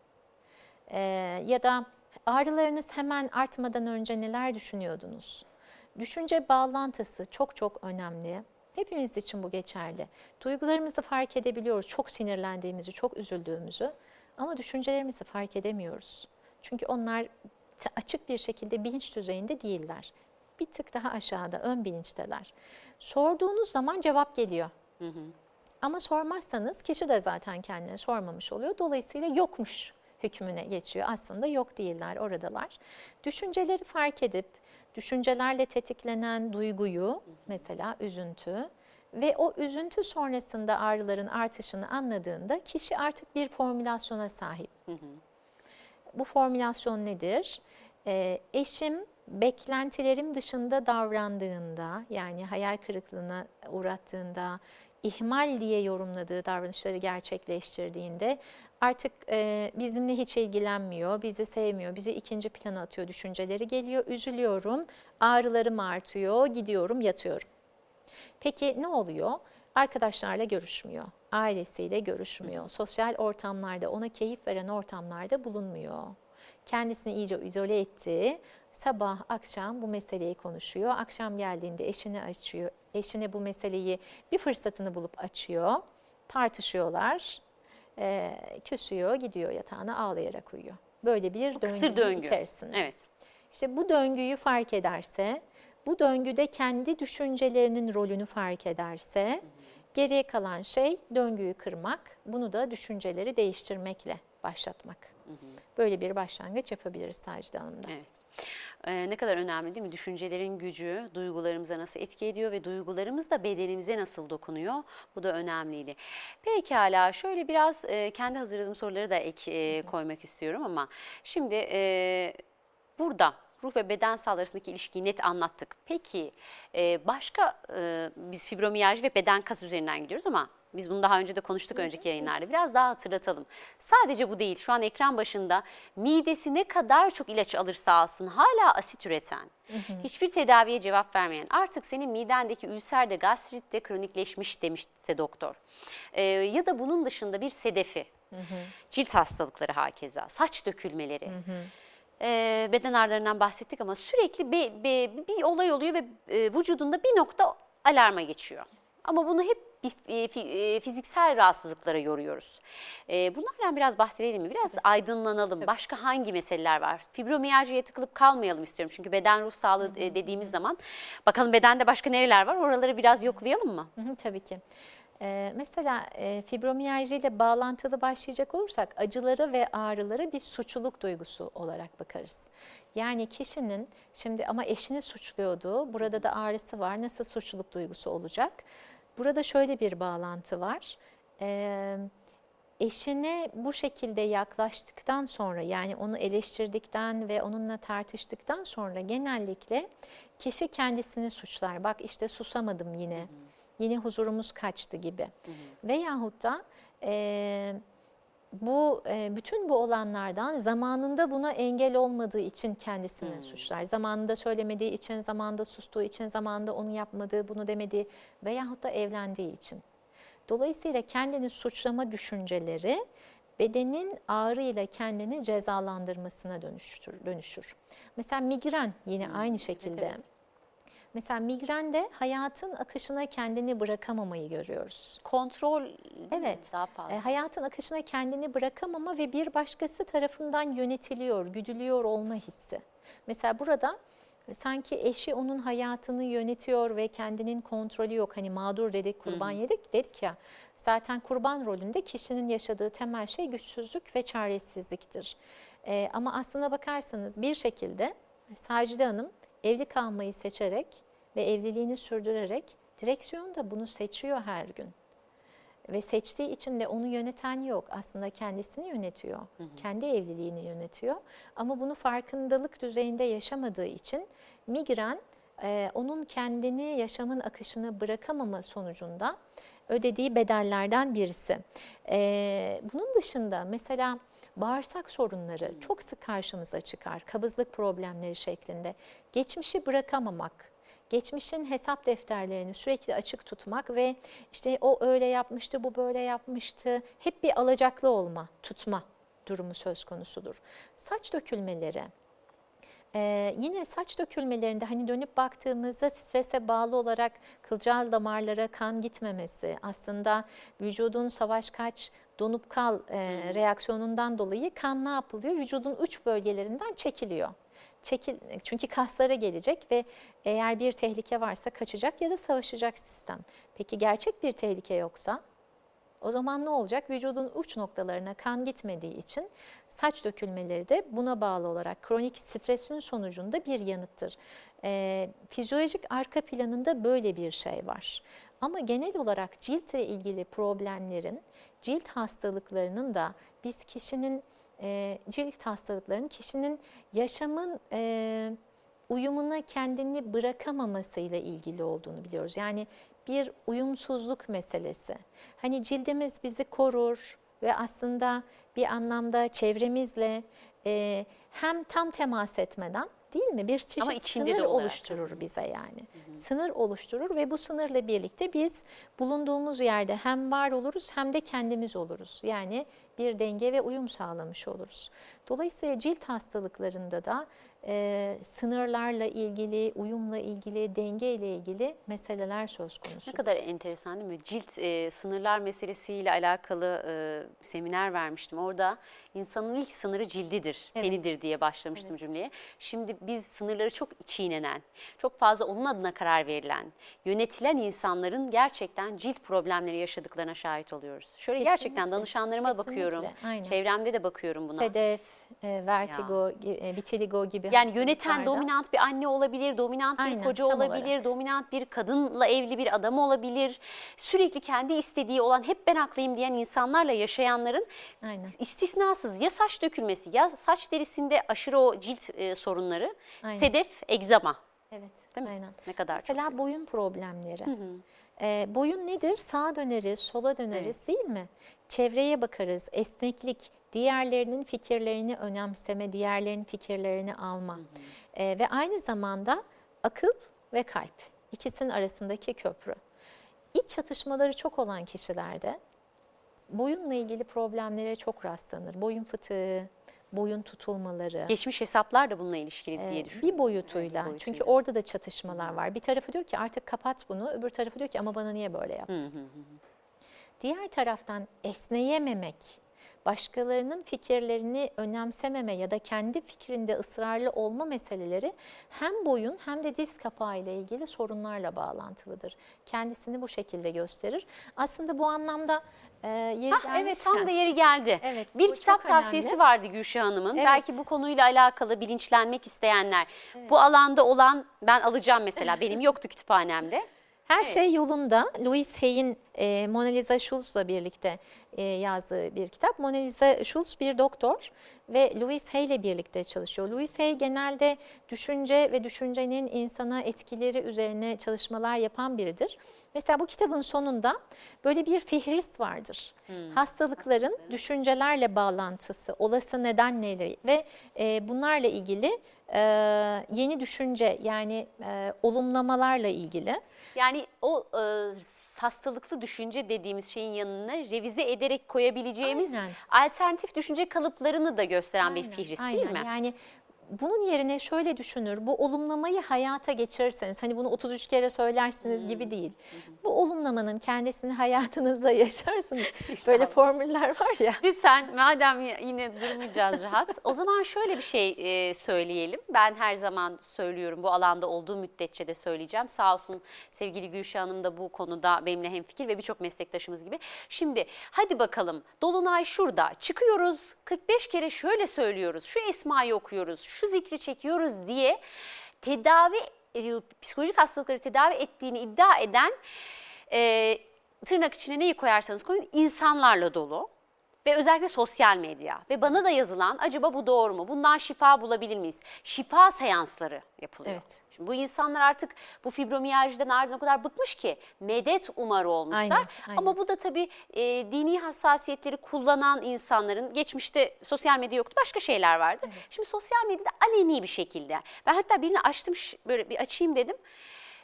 E, ya da ağrılarınız hemen artmadan önce neler düşünüyordunuz? Düşünce bağlantısı çok çok önemli. Hepimiz için bu geçerli. Duygularımızı fark edebiliyoruz, çok sinirlendiğimizi, çok üzüldüğümüzü ama düşüncelerimizi fark edemiyoruz. Çünkü onlar açık bir şekilde bilinç düzeyinde değiller. Bir tık daha aşağıda, ön bilinçteler. Sorduğunuz zaman cevap geliyor. Ama sormazsanız kişi de zaten kendine sormamış oluyor. Dolayısıyla yokmuş hükmüne geçiyor. Aslında yok değiller, oradalar. Düşünceleri fark edip düşüncelerle tetiklenen duyguyu mesela üzüntü ve o üzüntü sonrasında ağrıların artışını anladığında kişi artık bir formülasyona sahip. Bu formülasyon nedir? Ee, eşim beklentilerim dışında davrandığında yani hayal kırıklığına uğrattığında, ihmal diye yorumladığı davranışları gerçekleştirdiğinde artık e, bizimle hiç ilgilenmiyor, bizi sevmiyor, bizi ikinci plana atıyor düşünceleri geliyor, üzülüyorum, ağrılarım artıyor, gidiyorum, yatıyorum. Peki ne oluyor? Arkadaşlarla görüşmüyor, ailesiyle görüşmüyor, sosyal ortamlarda, ona keyif veren ortamlarda bulunmuyor. Kendisini iyice izole etti. Sabah, akşam bu meseleyi konuşuyor. Akşam geldiğinde eşini açıyor. Eşine bu meseleyi bir fırsatını bulup açıyor. Tartışıyorlar. Ee, küsüyor, gidiyor yatağına ağlayarak uyuyor. Böyle bir döngü Kısır döngü. içerisinde. Evet. İşte bu döngüyü fark ederse, bu döngüde kendi düşüncelerinin rolünü fark ederse, geriye kalan şey döngüyü kırmak, bunu da düşünceleri değiştirmekle başlatmak. Böyle bir başlangıç yapabiliriz Sacide Hanım'da. Evet. Ee, ne kadar önemli değil mi? Düşüncelerin gücü duygularımıza nasıl etki ediyor ve duygularımız da bedenimize nasıl dokunuyor? Bu da önemliydi. Pekala şöyle biraz e, kendi hazırladığım soruları da ek e, koymak istiyorum ama şimdi e, burada ruh ve beden sağlığı arasındaki ilişkiyi net anlattık. Peki e, başka e, biz fibromiyalji ve beden kas üzerinden gidiyoruz ama biz bunu daha önce de konuştuk önceki yayınlarda. Biraz daha hatırlatalım. Sadece bu değil. Şu an ekran başında midesi ne kadar çok ilaç alırsa alsın hala asit üreten, hiçbir tedaviye cevap vermeyen, artık senin midendeki ülser de gastrit de kronikleşmiş demişse doktor. E, ya da bunun dışında bir sedefi, cilt hastalıkları hakeza, saç dökülmeleri. E, beden ağrılarından bahsettik ama sürekli bir, bir, bir olay oluyor ve e, vücudunda bir nokta alarma geçiyor. Ama bunu hep biz, e, e, fiziksel rahatsızlıklara yoruyoruz. E, bunlardan biraz bahsedelim mi? Biraz aydınlanalım. Başka hangi meseleler var? Fibromiyaljiye tıkılıp kalmayalım istiyorum. Çünkü beden ruh sağlığı e, dediğimiz zaman bakalım bedende başka nereler var? Oraları biraz yoklayalım mı? Hı hı, tabii ki. Ee, mesela e, fibromiyalji ile bağlantılı başlayacak olursak acıları ve ağrıları bir suçluluk duygusu olarak bakarız. Yani kişinin şimdi ama eşini suçluyordu, burada da ağrısı var, nasıl suçluluk duygusu olacak? Burada şöyle bir bağlantı var. Ee, eşine bu şekilde yaklaştıktan sonra yani onu eleştirdikten ve onunla tartıştıktan sonra genellikle kişi kendisini suçlar. Bak işte susamadım yine, yine huzurumuz kaçtı gibi. Veyahut da e, bu e, bütün bu olanlardan zamanında buna engel olmadığı için kendisini suçlar. Zamanında söylemediği için, zamanında sustuğu için, zamanında onu yapmadığı, bunu demediği veyahut da evlendiği için. Dolayısıyla kendini suçlama düşünceleri bedenin ağrıyla kendini cezalandırmasına dönüştür, dönüşür. Mesela migren yine aynı şekilde. evet. Mesela migrende hayatın akışına kendini bırakamamayı görüyoruz. Kontrol? Evet. daha fazla. E, hayatın akışına kendini bırakamama ve bir başkası tarafından yönetiliyor, güdülüyor olma hissi. Mesela burada sanki eşi onun hayatını yönetiyor ve kendinin kontrolü yok. Hani mağdur dedik, kurban yedik dedik ya. Zaten kurban rolünde kişinin yaşadığı temel şey güçsüzlük ve çaresizliktir. E, ama aslına bakarsanız bir şekilde Sacide Hanım evli kalmayı seçerek ve evliliğini sürdürerek direksiyon da bunu seçiyor her gün ve seçtiği için de onu yöneten yok. Aslında kendisini yönetiyor. Kendi evliliğini yönetiyor. Ama bunu farkındalık düzeyinde yaşamadığı için migren e, onun kendini yaşamın akışını bırakamama sonucunda ödediği bedellerden birisi. E, bunun dışında mesela bağırsak sorunları çok sık karşımıza çıkar. Kabızlık problemleri şeklinde. Geçmişi bırakamamak, geçmişin hesap defterlerini sürekli açık tutmak ve işte o öyle yapmıştı, bu böyle yapmıştı. Hep bir alacaklı olma, tutma durumu söz konusudur. Saç dökülmeleri, ee, yine saç dökülmelerinde hani dönüp baktığımızda strese bağlı olarak kılcal damarlara kan gitmemesi aslında vücudun savaş kaç donup kal e, reaksiyonundan dolayı kan ne yapılıyor? Vücudun uç bölgelerinden çekiliyor. Çekil, çünkü kaslara gelecek ve eğer bir tehlike varsa kaçacak ya da savaşacak sistem. Peki gerçek bir tehlike yoksa o zaman ne olacak? Vücudun uç noktalarına kan gitmediği için saç dökülmeleri de buna bağlı olarak kronik stresin sonucunda bir yanıttır. Ee, fizyolojik arka planında böyle bir şey var. Ama genel olarak ciltle ilgili problemlerin, cilt hastalıklarının da biz kişinin e, cilt hastalıklarının kişinin yaşamın e, uyumuna kendini bırakamamasıyla ilgili olduğunu biliyoruz. Yani bir uyumsuzluk meselesi. Hani cildimiz bizi korur ve aslında bir anlamda çevremizle e, hem tam temas etmeden değil mi bir çeşit Ama içinde sınır de olarak. oluşturur bize yani. Sınır oluşturur ve bu sınırla birlikte biz bulunduğumuz yerde hem var oluruz hem de kendimiz oluruz. Yani bir denge ve uyum sağlamış oluruz. Dolayısıyla cilt hastalıklarında da e, sınırlarla ilgili, uyumla ilgili, denge ile ilgili meseleler söz konusu. Ne kadar enteresan değil mi? Cilt e, sınırlar meselesiyle alakalı e, seminer vermiştim. Orada insanın ilk sınırı cildidir, Evet. tenidir diye başlamıştım cümleye. Şimdi biz sınırları çok çiğnenen, çok fazla onun adına karar verilen, yönetilen insanların gerçekten cilt problemleri yaşadıklarına şahit oluyoruz. Şöyle gerçekten Kesinlikle, danışanlarıma kesinlikle, bakıyorum, aynen. çevremde de bakıyorum buna. Sedef, e, vertigo, e, vitiligo gibi Yani yöneten dominant bir anne olabilir, dominant bir Aynen, koca tam olabilir, olarak. dominant bir kadınla evli bir adam olabilir. Sürekli kendi istediği olan hep ben haklıyım diyen insanlarla yaşayanların Aynen. istisnasız ya saç dökülmesi ya saç derisinde aşırı o cilt e, sorunları, Aynen. sedef, egzama. Evet, Değil mi? aynen. Ne kadar çok. Mesela boyun problemleri. Ee, boyun nedir? Sağa döneriz, sola döneriz değil mi? Çevreye bakarız, esneklik, diğerlerinin fikirlerini önemseme, diğerlerinin fikirlerini alma. Ee, ve aynı zamanda akıl ve kalp, ikisinin arasındaki köprü. İç çatışmaları çok olan kişilerde boyunla ilgili problemlere çok rastlanır. Boyun fıtığı, boyun tutulmaları. Geçmiş hesaplar da bununla ilişkili Ee, diye düşünüyorum. bir boyutuyla. Evet. Çünkü orada da çatışmalar var. Bir tarafı diyor ki artık kapat bunu, öbür tarafı diyor ki ama bana niye böyle yaptın? Diğer taraftan esneyememek, başkalarının fikirlerini önemsememe ya da kendi fikrinde ısrarlı olma meseleleri hem boyun hem de diz kapağı ile ilgili sorunlarla bağlantılıdır. Kendisini bu şekilde gösterir. Aslında bu anlamda e, yeri Hah, evet gelmişken- tam da yeri geldi. Evet, bir kitap tavsiyesi önemli. vardı Gülşah Hanım'ın. Evet. Belki bu konuyla alakalı bilinçlenmek isteyenler. Bu alanda olan ben alacağım mesela. Benim yoktu kütüphanemde. Her şey yolunda. Louis Hay'in e, Mona Lisa Schultz'la birlikte e, yazdığı bir kitap. Mona Lisa Schultz bir doktor ve Louis Hay ile birlikte çalışıyor. Louis Hay genelde düşünce ve düşüncenin insana etkileri üzerine çalışmalar yapan biridir. Mesela bu kitabın sonunda böyle bir fihrist vardır. Hastalıkların düşüncelerle bağlantısı, olası nedenleri ve e, bunlarla ilgili e, yeni düşünce yani e, olumlamalarla ilgili. Yani o e, hastalıklı düşünce dediğimiz şeyin yanına revize ederek koyabileceğimiz Aynen. alternatif düşünce kalıplarını da gösteren bir Aynen, fihrist aynen. değil mi? Yani bunun yerine şöyle düşünür, bu olumlamayı hayata geçirirseniz, hani bunu 33 kere söylersiniz Hmm. gibi değil. Bu olumlamanın kendisini hayatınızda yaşarsınız. Böyle formüller var ya. Lütfen madem yine durmayacağız rahat. O zaman şöyle bir şey e, söyleyelim. Ben her zaman söylüyorum bu alanda olduğu müddetçe de söyleyeceğim. Sağ olsun sevgili Gülşah Hanım da bu konuda benimle hemfikir ve birçok meslektaşımız gibi. Şimdi hadi bakalım Dolunay şurada çıkıyoruz 45 kere şöyle söylüyoruz. Şu esmayı okuyoruz, şu zikri çekiyoruz diye tedavi e, psikolojik hastalıkları tedavi ettiğini iddia eden e, tırnak içine neyi koyarsanız koyun insanlarla dolu ve özellikle sosyal medya ve bana da yazılan acaba bu doğru mu? Bundan şifa bulabilir miyiz? Şifa seansları yapılıyor. Evet. Şimdi bu insanlar artık bu fibromiyajdan ardından o kadar bıkmış ki medet umarı olmuşlar. Aynen, aynen. Ama bu da tabii e, dini hassasiyetleri kullanan insanların geçmişte sosyal medya yoktu başka şeyler vardı. Şimdi sosyal medyada aleni bir şekilde ben hatta birini açtım böyle bir açayım dedim.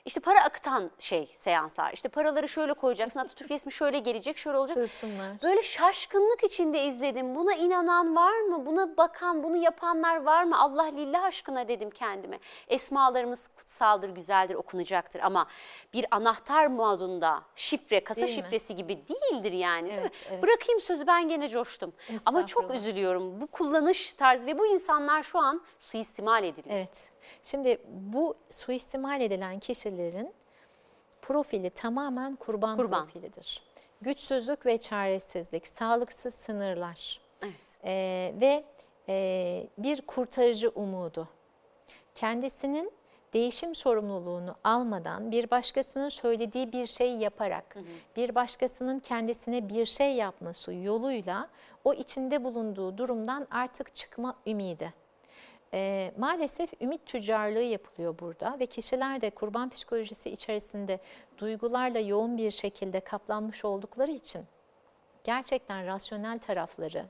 İşte para akıtan şey seanslar. İşte paraları şöyle koyacaksın. Atatürk resmi şöyle gelecek, şöyle olacak. Tılsımlar. Böyle şaşkınlık içinde izledim. Buna inanan var mı? Buna bakan, bunu yapanlar var mı? Allah lillah aşkına dedim kendime. Esmalarımız kutsaldır, güzeldir, okunacaktır ama bir anahtar modunda şifre, kasa Değil mi? şifresi gibi değildir yani. değil mi? Evet, evet. Bırakayım sözü ben gene coştum. Ama çok Estağfurullah. üzülüyorum. Bu kullanış tarzı ve bu insanlar şu an suistimal ediliyor. Evet. Şimdi bu suistimal edilen kişilerin profili tamamen kurban, Kurban. profilidir. Güçsüzlük ve çaresizlik, sağlıksız sınırlar Evet. Ee, ve e, bir kurtarıcı umudu. Kendisinin değişim sorumluluğunu almadan bir başkasının söylediği bir şey yaparak, bir başkasının kendisine bir şey yapması yoluyla o içinde bulunduğu durumdan artık çıkma ümidi. Ee, maalesef ümit tüccarlığı yapılıyor burada ve kişiler de kurban psikolojisi içerisinde duygularla yoğun bir şekilde kaplanmış oldukları için gerçekten rasyonel tarafları,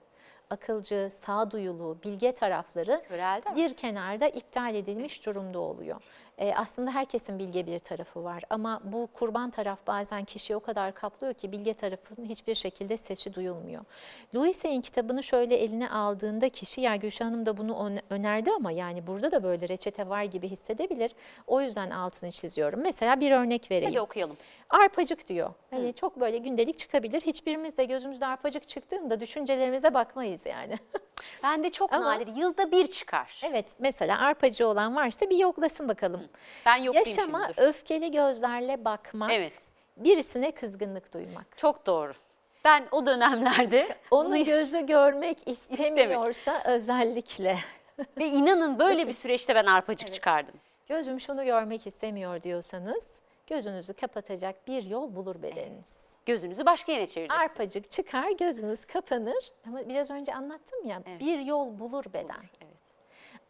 akılcı, sağduyulu, bilge tarafları Köreldi mi? bir kenarda iptal edilmiş durumda oluyor. Ee, aslında herkesin bilge bir tarafı var ama bu kurban taraf bazen kişiyi o kadar kaplıyor ki bilge tarafın hiçbir şekilde sesi duyulmuyor. Louis Hay'in kitabını şöyle eline aldığında kişi, ya Gülşah Hanım da bunu ön- önerdi ama yani burada da böyle reçete var gibi hissedebilir. O yüzden altını çiziyorum. Mesela bir örnek vereyim. Hadi okuyalım. Arpacık diyor. Hani çok böyle gündelik çıkabilir. Hiçbirimiz de gözümüzde arpacık çıktığında düşüncelerimize bakmayız yani. Ben de çok Ama- nadir. Yılda bir çıkar. evet mesela arpacığı olan varsa bir yoklasın bakalım. Ben yoklayayım Yaşama şimdi. öfkeli gözlerle bakmak, Evet. birisine kızgınlık duymak. Çok doğru. Ben o dönemlerde Onu gözü görmek istemiyorsa özellikle. ve inanın böyle bir süreçte ben arpacık çıkardım. Gözüm şunu görmek istemiyor diyorsanız gözünüzü kapatacak bir yol bulur bedeniniz. Gözünüzü başka yere çevireceksiniz. Arpacık çıkar, gözünüz kapanır. Ama biraz önce anlattım ya, Evet. bir yol bulur beden. Evet.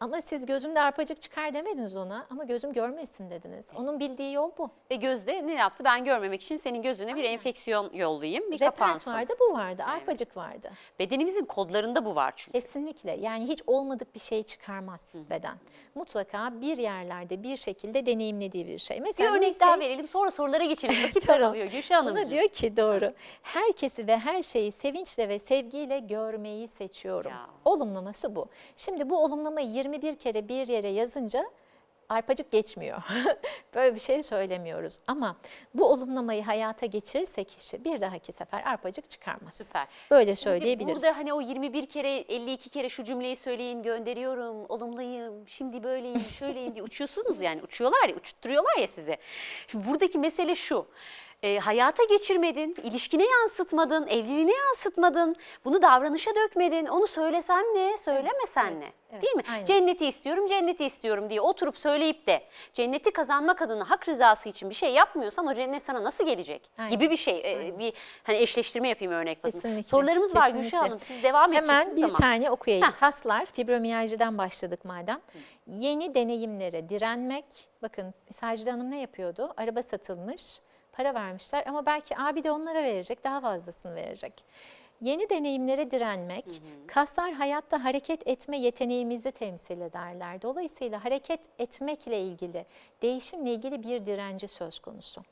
Ama siz gözümde arpacık çıkar demediniz ona ama gözüm görmesin dediniz. Onun bildiği yol bu. Ve gözde ne yaptı? Ben görmemek için senin gözüne bir enfeksiyon yollayayım, bir kapansın. Repertuarda bu vardı, arpacık vardı. Bedenimizin kodlarında bu var çünkü. Kesinlikle yani hiç olmadık bir şey çıkarmaz beden. Mutlaka bir yerlerde bir şekilde deneyimlediği bir şey. Bir Mesela örnek Louis daha verelim sonra sorulara geçelim. Vakit Tamam. daralıyor Gülşah Hanımcığım. Buna diyor ki doğru. Herkesi ve her şeyi sevinçle ve sevgiyle görmeyi seçiyorum. Ya. Olumlaması bu. Şimdi bu olumlamayı 21 kere bir yere yazınca arpacık geçmiyor. Böyle bir şey söylemiyoruz. Ama bu olumlamayı hayata geçirirse kişi bir dahaki sefer arpacık çıkarmaz. Süper. Böyle Şimdi söyleyebiliriz. Burada hani o 21 kere 52 kere şu cümleyi söyleyin gönderiyorum olumlayayım şimdi böyleyim şöyleyim diye uçuyorsunuz yani uçuyorlar ya uçutturuyorlar ya size. Şimdi buradaki mesele şu. E, hayata geçirmedin, ilişkine yansıtmadın, evliliğine yansıtmadın, bunu davranışa dökmedin, onu söylesen ne, söylemesen evet, ne? evet, Değil mi? aynen. Cenneti istiyorum, cenneti istiyorum diye oturup söyleyip de cenneti kazanmak adına hak rızası için bir şey yapmıyorsan o cennet sana nasıl gelecek? Aynen. Gibi bir şey. e, bir hani eşleştirme yapayım örnek bazında. Sorularımız var Gülşah. Hanım. Siz devam edeceksiniz Hemen bir ama. tane okuyayım. Heh. Kaslar, fibromiyajiden başladık madem. Yeni deneyimlere direnmek. Bakın Sacide Hanım ne yapıyordu? Araba satılmış, para vermişler ama belki abi de onlara verecek, daha fazlasını verecek. Yeni deneyimlere direnmek, kaslar hayatta hareket etme yeteneğimizi temsil ederler. Dolayısıyla hareket etmekle ilgili, değişimle ilgili bir direnci söz konusu.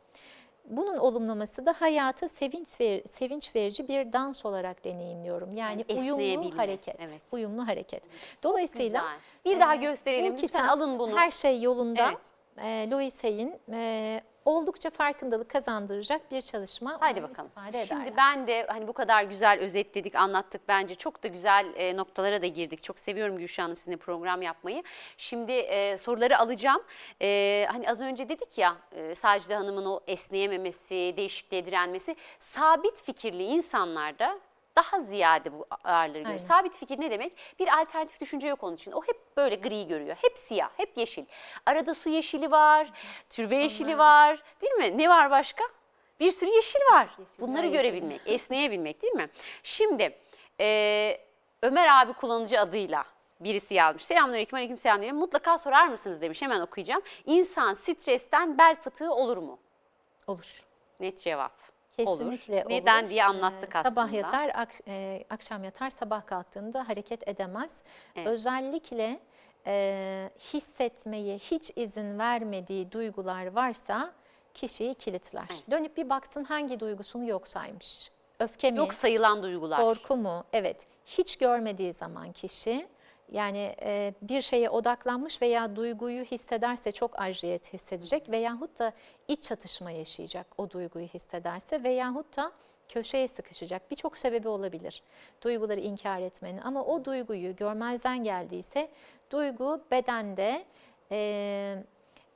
Bunun olumlaması da hayatı sevinç ver, sevinç verici bir dans olarak deneyimliyorum. Yani, Yani uyumlu hareket. evet. Uyumlu hareket. Dolayısıyla Güzel. Bir daha e, gösterelim lütfen kitap, alın bunu. Her şey yolunda. Evet. E, Louis Hay'in e, oldukça farkındalık kazandıracak bir çalışma. Haydi bakalım. Şimdi ben de hani bu kadar güzel özetledik, anlattık bence. Çok da güzel e, noktalara da girdik. Çok seviyorum Gülşah Hanım sizinle program yapmayı. Şimdi e, soruları alacağım. E, hani az önce dedik ya e, Sacide Hanım'ın o esneyememesi, değişikliğe direnmesi sabit fikirli insanlarda daha ziyade bu ağırlığı görüyor. Aynen. Sabit fikir ne demek? Bir alternatif düşünce yok onun için. O hep böyle gri görüyor. Hep siyah, hep yeşil. Arada su yeşili var, türbe yeşili var. Değil mi? Ne var başka? Bir sürü yeşil var. Yeşil, Bunları yeşil. görebilmek, esneyebilmek değil mi? Şimdi e, Ömer abi kullanıcı adıyla birisi yazmış. Selamünaleyküm, aleyküm selam diyelim. Mutlaka sorar mısınız demiş. Hemen okuyacağım. İnsan stresten bel fıtığı olur mu? Olur. Net cevap. Kesinlikle olur. Neden olur. diye anlattık Ee, aslında. Sabah yatar, ak- e, akşam yatar, sabah kalktığında hareket edemez. Evet. Özellikle e, hissetmeye hiç izin vermediği duygular varsa kişiyi kilitler. Evet. Dönüp bir baksın hangi duygusunu yok saymış. Öfke mi? Yok sayılan duygular. Korku mu? Evet. Hiç görmediği zaman kişi yani e, bir şeye odaklanmış veya duyguyu hissederse çok arziyet hissedecek veyahut da iç çatışma yaşayacak o duyguyu hissederse veyahut da köşeye sıkışacak. Birçok sebebi olabilir duyguları inkar etmenin ama o duyguyu görmezden geldiyse duygu bedende e,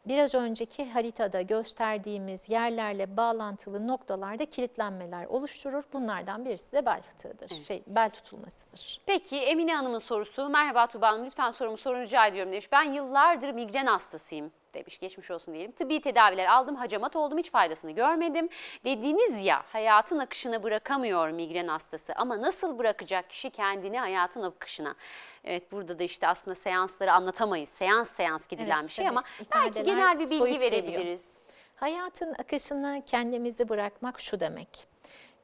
biraz önceki haritada gösterdiğimiz yerlerle bağlantılı noktalarda kilitlenmeler oluşturur. Bunlardan birisi de bel fıtığıdır. Şey, bel tutulmasıdır. Peki Emine Hanım'ın sorusu. Merhaba Tuba Hanım lütfen sorumu sorun rica ediyorum demiş. Ben yıllardır migren hastasıyım demiş. Geçmiş olsun diyelim. Tıbbi tedaviler aldım, hacamat oldum, hiç faydasını görmedim. Dediğiniz ya hayatın akışına bırakamıyor migren hastası ama nasıl bırakacak kişi kendini hayatın akışına? Evet burada da işte aslında seansları anlatamayız. Seans seans gidilen Evet, bir şey ama belki genel bir bilgi soyut geliyor. verebiliriz. Hayatın akışına kendimizi bırakmak şu demek.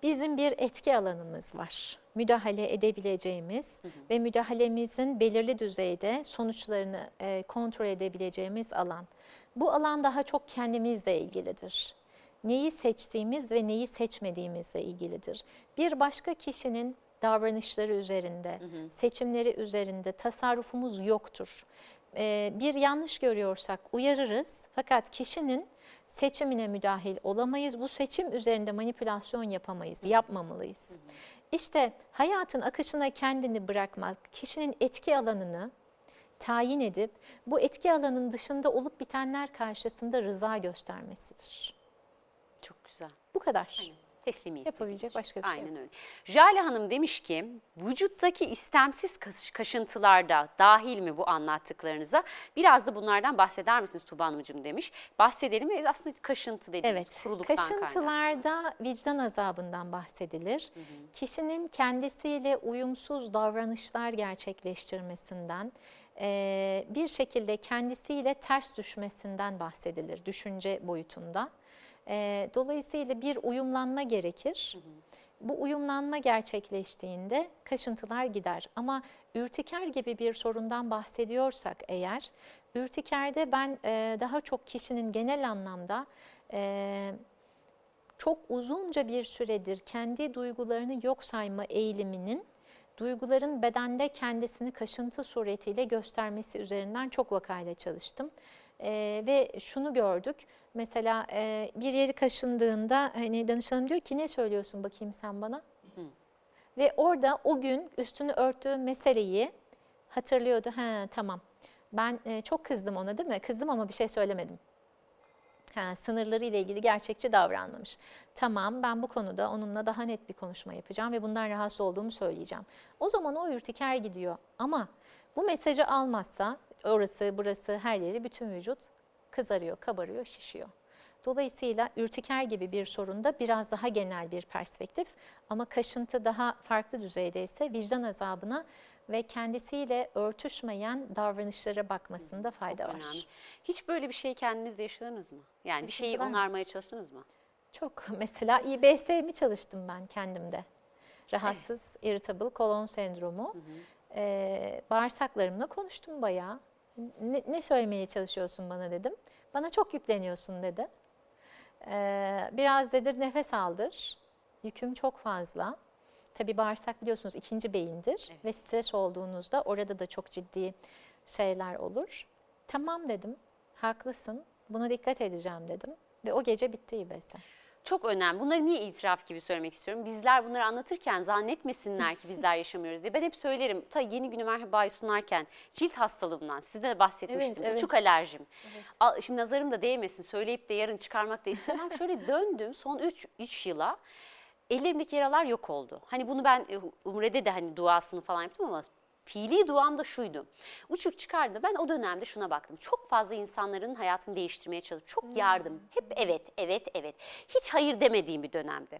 Bizim bir etki alanımız var. Müdahale edebileceğimiz ve müdahalemizin belirli düzeyde sonuçlarını e, kontrol edebileceğimiz alan. Bu alan daha çok kendimizle ilgilidir. Neyi seçtiğimiz ve neyi seçmediğimizle ilgilidir. Bir başka kişinin davranışları üzerinde, seçimleri üzerinde tasarrufumuz yoktur. Ee, bir yanlış görüyorsak uyarırız fakat kişinin seçimine müdahil olamayız. Bu seçim üzerinde manipülasyon yapamayız, yapmamalıyız. İşte hayatın akışına kendini bırakmak, kişinin etki alanını tayin edip bu etki alanının dışında olup bitenler karşısında rıza göstermesidir. Çok güzel. Bu kadar. Aynen. Teslimiyet. Yapabilecek başka bir şey Aynen öyle. Jale Hanım demiş ki vücuttaki istemsiz kaş- kaşıntılarda dahil mi bu anlattıklarınıza? Biraz da bunlardan bahseder misiniz Tuba Hanımcığım demiş. Bahsedelim ve aslında kaşıntı dediğimiz Evet, kuruluktan kaynaklı. kaşıntılarda vicdan azabından bahsedilir. Kişinin kendisiyle uyumsuz davranışlar gerçekleştirmesinden, e, bir şekilde kendisiyle ters düşmesinden bahsedilir düşünce boyutunda. E, dolayısıyla bir uyumlanma gerekir. Bu uyumlanma gerçekleştiğinde kaşıntılar gider. Ama ürtiker gibi bir sorundan bahsediyorsak eğer, ürtikerde ben e, daha çok kişinin genel anlamda e, çok uzunca bir süredir kendi duygularını yok sayma eğiliminin duyguların bedende kendisini kaşıntı suretiyle göstermesi üzerinden çok vakayla çalıştım. Ee, ve şunu gördük. Mesela e, bir yeri kaşındığında hani danışanım diyor ki ne söylüyorsun bakayım sen bana? Ve orada o gün üstünü örttüğü meseleyi hatırlıyordu. Ha tamam. Ben e, çok kızdım ona değil mi? Kızdım ama bir şey söylemedim. Ha, sınırları ile ilgili gerçekçi davranmamış. Tamam ben bu konuda onunla daha net bir konuşma yapacağım ve bundan rahatsız olduğumu söyleyeceğim. O zaman o ürtiker gidiyor ama bu mesajı almazsa orası burası her yeri bütün vücut kızarıyor, kabarıyor, şişiyor. Dolayısıyla ürtiker gibi bir sorunda biraz daha genel bir perspektif ama kaşıntı daha farklı düzeydeyse vicdan azabına ve kendisiyle örtüşmeyen davranışlara bakmasında fayda var. Önemli. Hiç böyle bir şey kendinizde yaşadınız mı? Yani bir şeyi onarmaya çalıştınız mı? Çok. Mesela İBS'mi çalıştım ben kendimde. Rahatsız irritable kolon sendromu. Ee, bağırsaklarımla konuştum bayağı. Ne, ne söylemeye çalışıyorsun bana dedim. Bana çok yükleniyorsun dedi. Ee, biraz dedir nefes aldır. Yüküm çok fazla. Tabii bağırsak biliyorsunuz ikinci beyindir Evet. ve stres olduğunuzda orada da çok ciddi şeyler olur. Tamam dedim, haklısın, buna dikkat edeceğim dedim ve o gece bitti İBS. Çok önemli. Bunları niye itiraf gibi söylemek istiyorum? Bizler bunları anlatırken zannetmesinler ki bizler yaşamıyoruz diye. Ben hep söylerim. Ta yeni günü merhabayı sunarken cilt hastalığımdan size de bahsetmiştim. Evet, evet. Uçuk alerjim. Al- Şimdi nazarım da değmesin. Söyleyip de yarın çıkarmak da istemem. Şöyle döndüm son 3 yıla. Ellerimdeki yaralar yok oldu. Hani bunu ben e, Umre'de de hani duasını falan yaptım ama fiili duam da şuydu. Uçuk çıkardı. Ben o dönemde şuna baktım. Çok fazla insanların hayatını değiştirmeye çalıştım. Çok yardım. Hep evet, evet, evet. Hiç hayır demediğim bir dönemde.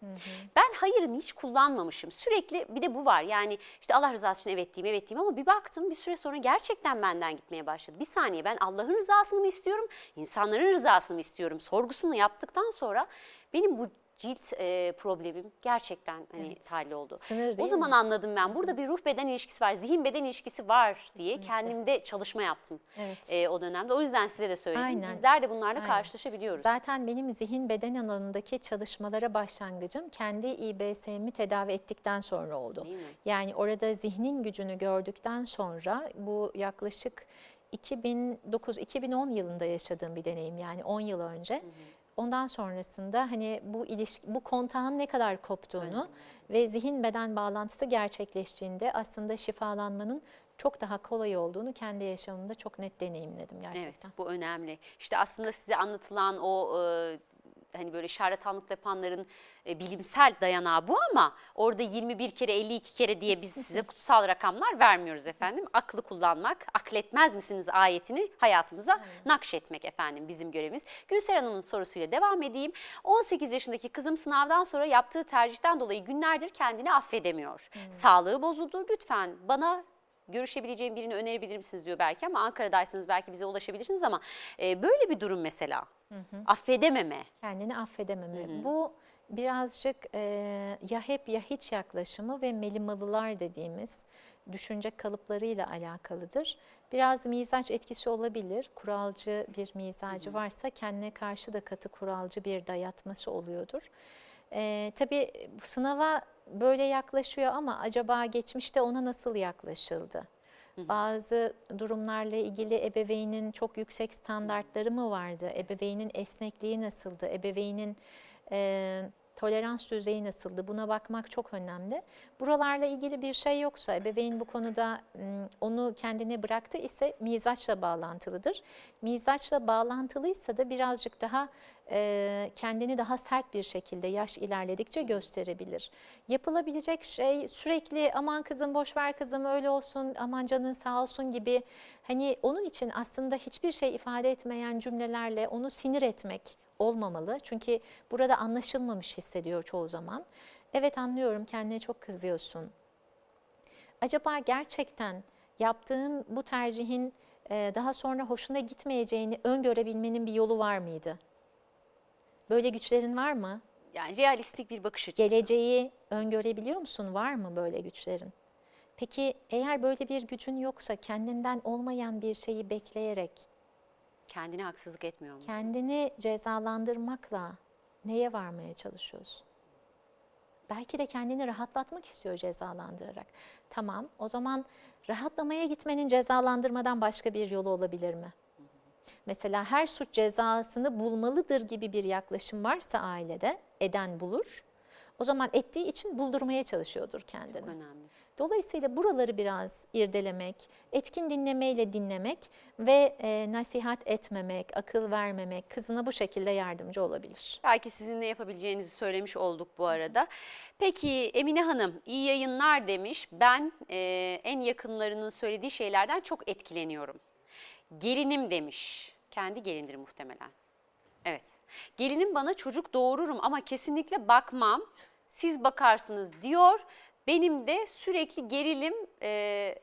Ben hayırını hiç kullanmamışım. Sürekli bir de bu var. Yani işte Allah rızası için evet diyeyim, evet diyeyim ama bir baktım bir süre sonra gerçekten benden gitmeye başladı. Bir saniye ben Allah'ın rızasını mı istiyorum, insanların rızasını mı istiyorum sorgusunu yaptıktan sonra benim bu cilt e, problemim gerçekten hani talih oldu. Sınır o zaman mi? anladım ben burada bir ruh beden ilişkisi var, zihin beden ilişkisi var diye kendimde çalışma yaptım Evet. e, o dönemde. O yüzden size de söyledim. Aynen. Bizler de bunlarla Aynen. karşılaşabiliyoruz. Zaten benim zihin beden alanındaki çalışmalara başlangıcım kendi İBS'mi tedavi ettikten sonra oldu. Yani orada zihnin gücünü gördükten sonra bu yaklaşık 2009-2010 yılında yaşadığım bir deneyim yani 10 yıl önce. Ondan sonrasında hani bu ilişki, bu kontağın ne kadar koptuğunu ve zihin beden bağlantısı gerçekleştiğinde aslında şifalanmanın çok daha kolay olduğunu kendi yaşamımda çok net deneyimledim gerçekten. Evet bu önemli. İşte aslında size anlatılan o e, hani böyle şarlatanlık yapanların e, bilimsel dayanağı bu ama orada 21 kere 52 kere diye biz size kutsal rakamlar vermiyoruz efendim. Aklı kullanmak, akletmez misiniz ayetini hayatımıza nakşetmek efendim bizim görevimiz. Gülser Hanım'ın sorusuyla devam edeyim. 18 yaşındaki kızım sınavdan sonra yaptığı tercihten dolayı günlerdir kendini affedemiyor. Sağlığı bozuldu lütfen bana görüşebileceğim birini önerebilir misiniz diyor belki ama Ankara'daysanız belki bize ulaşabilirsiniz ama e, böyle bir durum mesela affedememe. Kendini affedememe. Bu birazcık e, ya hep ya hiç yaklaşımı ve melimalılar dediğimiz düşünce kalıplarıyla alakalıdır. Biraz mizaç etkisi olabilir. Kuralcı bir mizacı varsa kendine karşı da katı kuralcı bir dayatması oluyordur. E, tabii sınava böyle yaklaşıyor ama acaba geçmişte ona nasıl yaklaşıldı? Bazı durumlarla ilgili ebeveynin çok yüksek standartları mı vardı? Ebeveynin esnekliği nasıldı? Ebeveynin e, tolerans düzeyi nasıldı? Buna bakmak çok önemli. Buralarla ilgili bir şey yoksa, ebeveyn bu konuda onu kendine bıraktı ise mizaçla bağlantılıdır. Mizaçla bağlantılıysa da birazcık daha e, kendini daha sert bir şekilde yaş ilerledikçe gösterebilir. Yapılabilecek şey sürekli aman kızım boş ver kızım öyle olsun aman canın sağ olsun gibi hani onun için aslında hiçbir şey ifade etmeyen cümlelerle onu sinir etmek olmamalı. Çünkü burada anlaşılmamış hissediyor çoğu zaman. Evet anlıyorum kendine çok kızıyorsun. Acaba gerçekten yaptığın bu tercihin e, daha sonra hoşuna gitmeyeceğini öngörebilmenin bir yolu var mıydı? Böyle güçlerin var mı? Yani realistik bir bakış açısı. Geleceği öngörebiliyor musun? Var mı böyle güçlerin? Peki eğer böyle bir gücün yoksa kendinden olmayan bir şeyi bekleyerek Kendine haksızlık etmiyor mu? kendini cezalandırmakla neye varmaya çalışıyorsun? Belki de kendini rahatlatmak istiyor cezalandırarak. Tamam, o zaman rahatlamaya gitmenin cezalandırmadan başka bir yolu olabilir mi? Mesela her suç cezasını bulmalıdır gibi bir yaklaşım varsa ailede, eden bulur. O zaman ettiği için buldurmaya çalışıyordur kendini. Önemli. Dolayısıyla buraları biraz irdelemek, etkin dinlemeyle dinlemek ve e, nasihat etmemek, akıl vermemek kızına bu şekilde yardımcı olabilir. Belki sizin ne yapabileceğinizi söylemiş olduk bu arada. Peki Emine Hanım iyi yayınlar demiş. Ben e, en yakınlarının söylediği şeylerden çok etkileniyorum. Gelinim demiş. Kendi gelindir muhtemelen. Evet. Gelinim bana çocuk doğururum ama kesinlikle bakmam. Siz bakarsınız diyor. Benim de sürekli gerilim e,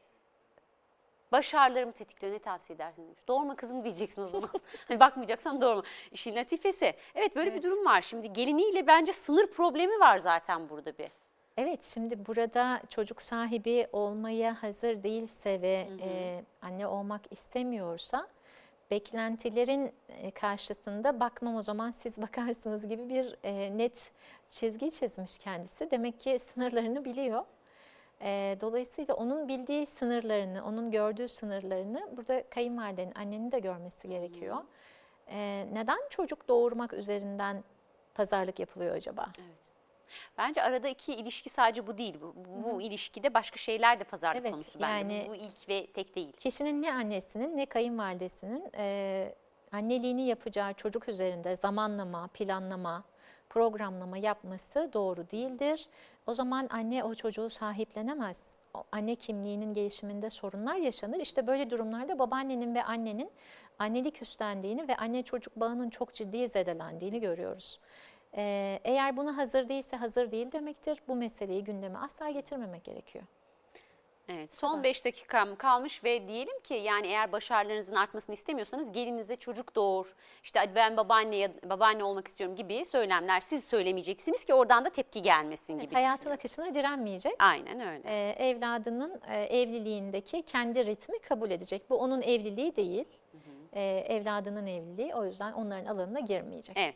başarılarımı tetikliyor. Ne tavsiye edersiniz demiş. Doğurma kızım diyeceksin o zaman. hani bakmayacaksan doğurma. İşin latifesi. Evet böyle bir Evet. durum var. Şimdi geliniyle bence sınır problemi var zaten burada bir. Evet, şimdi burada çocuk sahibi olmaya hazır değilse ve e, anne olmak istemiyorsa beklentilerin e, karşısında bakmam o zaman siz bakarsınız gibi bir e, net çizgi çizmiş kendisi. Demek ki sınırlarını biliyor. E, dolayısıyla onun bildiği sınırlarını, onun gördüğü sınırlarını burada kayınvalidenin, annenin de görmesi gerekiyor. Neden çocuk doğurmak üzerinden pazarlık yapılıyor acaba? Evet. Bence aradaki ilişki sadece bu değil. Bu, bu, bu ilişkide başka şeyler de pazarlık Evet, konusu bence. yani- Bu, bu ilk ve tek değil. Kişinin ne annesinin ne kayınvalidesinin e, anneliğini yapacağı çocuk üzerinde zamanlama, planlama, programlama yapması doğru değildir. O zaman anne o çocuğu sahiplenemez. O anne kimliğinin gelişiminde sorunlar yaşanır. İşte böyle durumlarda babaannenin ve annenin annelik üstlendiğini ve anne çocuk bağının çok ciddi zedelendiğini görüyoruz. E, eğer buna hazır değilse hazır değil demektir. Bu meseleyi gündeme asla getirmemek gerekiyor. Evet, son kadar. 5 dakikam kalmış ve diyelim ki yani eğer başarılarınızın artmasını istemiyorsanız gelinize çocuk doğur. İşte "Hadi ben babaanne babaanne olmak istiyorum gibi söylemler siz söylemeyeceksiniz ki oradan da tepki gelmesin gibi. Hayatın akışına direnmeyecek. Aynen öyle. e, evladının e, evliliğindeki kendi ritmi kabul edecek. Bu onun evliliği değil, e, evladının evliliği. O yüzden onların alanına girmeyecek. Evet.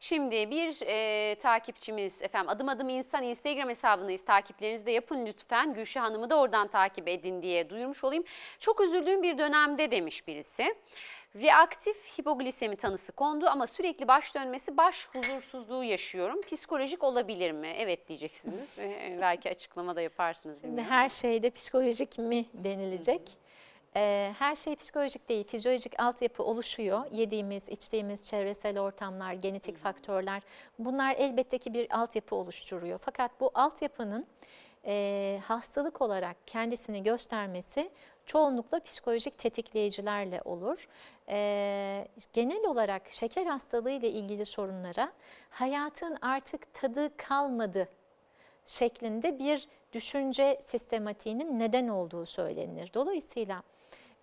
Şimdi bir e, takipçimiz efendim adım adım insan Instagram hesabındayız. Takiplerinizi de yapın lütfen. Gülşah Hanım'ı da oradan takip edin diye duyurmuş olayım. Çok üzüldüğüm bir dönemde demiş birisi. Reaktif hipoglisemi tanısı kondu ama sürekli baş dönmesi, baş huzursuzluğu yaşıyorum. Psikolojik olabilir mi? Evet diyeceksiniz. E, Belki açıklama da yaparsınız. Şimdi her şeyde psikolojik mi denilecek? E, her şey psikolojik değil, fizyolojik altyapı oluşuyor. Yediğimiz, içtiğimiz çevresel ortamlar, genetik faktörler bunlar elbette ki bir altyapı oluşturuyor. Fakat bu altyapının e, hastalık olarak kendisini göstermesi çoğunlukla psikolojik tetikleyicilerle olur. E, genel olarak şeker hastalığı ile ilgili sorunlara hayatın artık tadı kalmadı şeklinde bir düşünce sistematiğinin neden olduğu söylenir. Dolayısıyla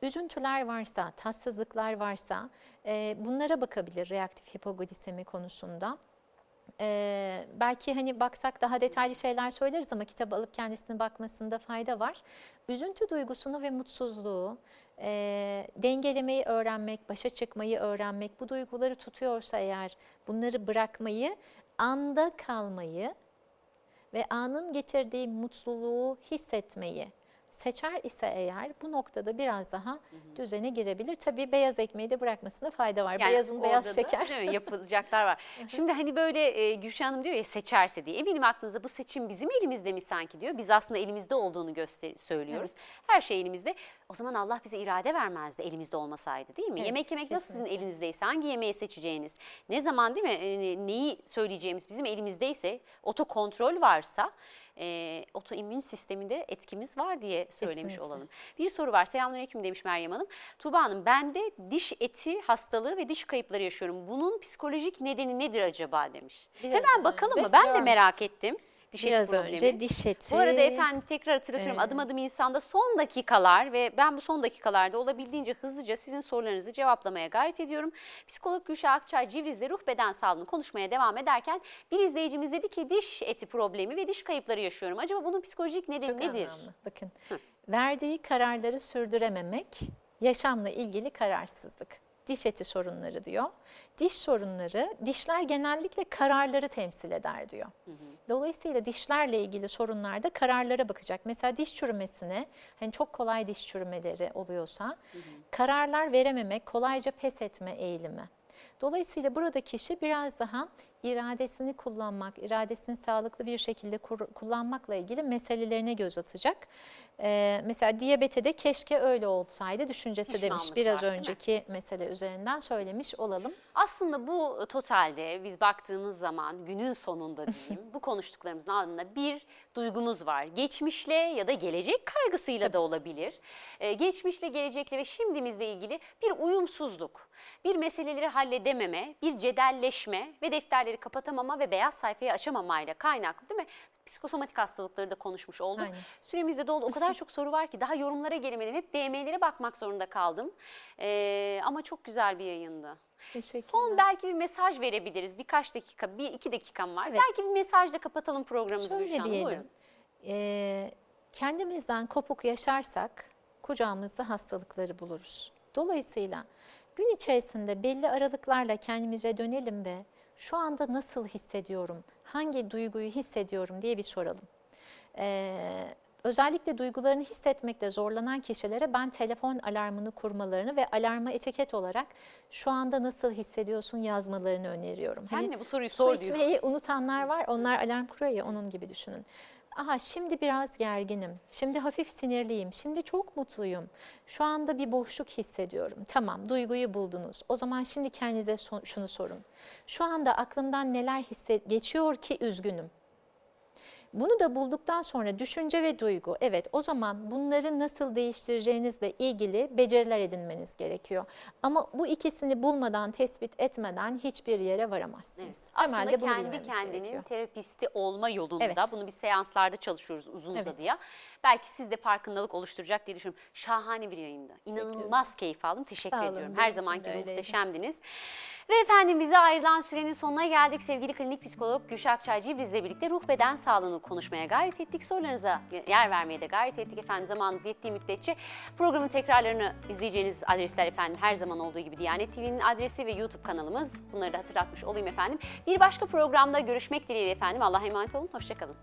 üzüntüler varsa, tatsızlıklar varsa e, bunlara bakabilir reaktif hipoglisemi konusunda. E, belki hani baksak daha detaylı şeyler söyleriz ama kitabı alıp kendisine bakmasında fayda var. Üzüntü duygusunu ve mutsuzluğu e, dengelemeyi öğrenmek, başa çıkmayı öğrenmek, bu duyguları tutuyorsa eğer bunları bırakmayı, anda kalmayı ve anın getirdiği mutluluğu hissetmeyi seçer ise eğer bu noktada biraz daha düzene girebilir. Tabii beyaz ekmeği de bırakmasında fayda var. Yani Beyazın beyaz orada da, şeker. değil mi, yapılacaklar var. Şimdi hani böyle e, Gülşah Hanım diyor ya seçerse diye. Eminim aklınızda bu seçim bizim elimizde mi sanki diyor. Biz aslında elimizde olduğunu göster söylüyoruz. Her şey elimizde. O zaman Allah bize irade vermezdi elimizde olmasaydı değil mi? Evet, Yemek yemek nasıl sizin kesinlikle. elinizdeyse hangi yemeği seçeceğiniz, ne zaman değil mi e, neyi söyleyeceğimiz bizim elimizdeyse, otokontrol varsa e, otoimmün sisteminde etkimiz var diye söylemiş Kesinlikle. olalım. Bir soru var. Selamünaleyküm demiş Meryem Hanım. Tuğba Hanım ben de diş eti hastalığı ve diş kayıpları yaşıyorum. Bunun psikolojik nedeni nedir acaba demiş. Biraz Hemen bakalım mı? Ben de merak ettim. Diş eti Biraz problemi. önce diş eti. Bu arada efendim tekrar hatırlatıyorum Ee, adım adım insanda son dakikalar ve ben bu son dakikalarda olabildiğince hızlıca sizin sorularınızı cevaplamaya gayret ediyorum. Psikolog Gülşah Akçay Civriz'le ruh beden sağlığını konuşmaya devam ederken bir izleyicimiz dedi ki diş eti problemi ve diş kayıpları yaşıyorum. Acaba bunun psikolojik nedeni Çok nedir? anlamlı. Bakın verdiği kararları sürdürememek, yaşamla ilgili kararsızlık. Diş eti sorunları diyor. Diş sorunları, dişler genellikle kararları temsil eder diyor. Dolayısıyla dişlerle ilgili sorunlarda kararlara bakacak. Mesela diş çürümesine, hani çok kolay diş çürümeleri oluyorsa, kararlar verememek, kolayca pes etme eğilimi. Dolayısıyla burada kişi biraz daha iradesini kullanmak, iradesini sağlıklı bir şekilde kullanmakla ilgili meselelerine göz atacak. Ee, mesela diyabete de keşke öyle olsaydı düşüncesi demiş. Biraz var, önceki mesele üzerinden söylemiş olalım. Aslında bu totalde biz baktığımız zaman günün sonunda diyeyim bu konuştuklarımızın ardında bir duygumuz var. Geçmişle ya da gelecek kaygısıyla da olabilir. Ee, geçmişle, gelecekle ve şimdimizle ilgili bir uyumsuzluk, bir meseleleri halledememe, bir cedelleşme ve defterleri kapatamama ve beyaz sayfayı açamamayla kaynaklı değil mi? Psikosomatik hastalıkları da konuşmuş olduk. Aynen. Süremizde doldu. O kadar çok soru var ki daha yorumlara gelemedim. Hep DM'lere bakmak zorunda kaldım. Ee, ama çok güzel bir yayındı. Teşekkürler. Son belki bir mesaj verebiliriz. Birkaç dakika, bir iki dakikam var. Evet. Belki bir mesajla kapatalım programımızı Şöyle Gülşah Hanım. diyelim, Buyurun. e, kendimizden kopuk yaşarsak kucağımızda hastalıkları buluruz. Dolayısıyla gün içerisinde belli aralıklarla kendimize dönelim ve şu anda nasıl hissediyorum, hangi duyguyu hissediyorum diye bir soralım. Ee, özellikle duygularını hissetmekte zorlanan kişilere ben telefon alarmını kurmalarını ve alarma etiket olarak şu anda nasıl hissediyorsun yazmalarını öneriyorum. Hani bu soruyu Su sor diyor. içmeyi unutanlar var. Onlar alarm kuruyor ya onun gibi düşünün. Aha şimdi biraz gerginim. Şimdi hafif sinirliyim. Şimdi çok mutluyum. Şu anda bir boşluk hissediyorum. Tamam duyguyu buldunuz. O zaman şimdi kendinize so- şunu sorun. Şu anda aklımdan neler geçiyor ki üzgünüm. Bunu da bulduktan sonra düşünce ve duygu. Evet o zaman bunları nasıl değiştireceğinizle ilgili beceriler edinmeniz gerekiyor. Ama bu ikisini bulmadan, tespit etmeden hiçbir yere varamazsınız. Evet. Aslında Temelde bunu kendi bilmemiz kendinin gerekiyor. terapisti olma yolunda Evet. bunu biz seanslarda çalışıyoruz uzun Evet. uzadıya. Belki sizde farkındalık oluşturacak diye düşünüyorum. Şahane bir yayında. İnanılmaz keyif aldım. Teşekkür Sağ olun, ediyorum. benim Her için de zamanki gibi öyleydi. muhteşemdiniz. Ve efendim bize ayrılan sürenin sonuna geldik. Sevgili klinik psikolog Gülşah Akçaycı bizle birlikte ruh beden sağlığını konuşmaya gayret ettik. Sorularınıza yer vermeye de gayret ettik efendim. Zamanımız yettiği müddetçe programın tekrarlarını izleyeceğiniz adresler efendim her zaman olduğu gibi Diyanet TV'nin adresi ve YouTube kanalımız. Bunları da hatırlatmış olayım efendim. Bir başka programda görüşmek dileğiyle efendim. Allah'a emanet olun. Hoşçakalın.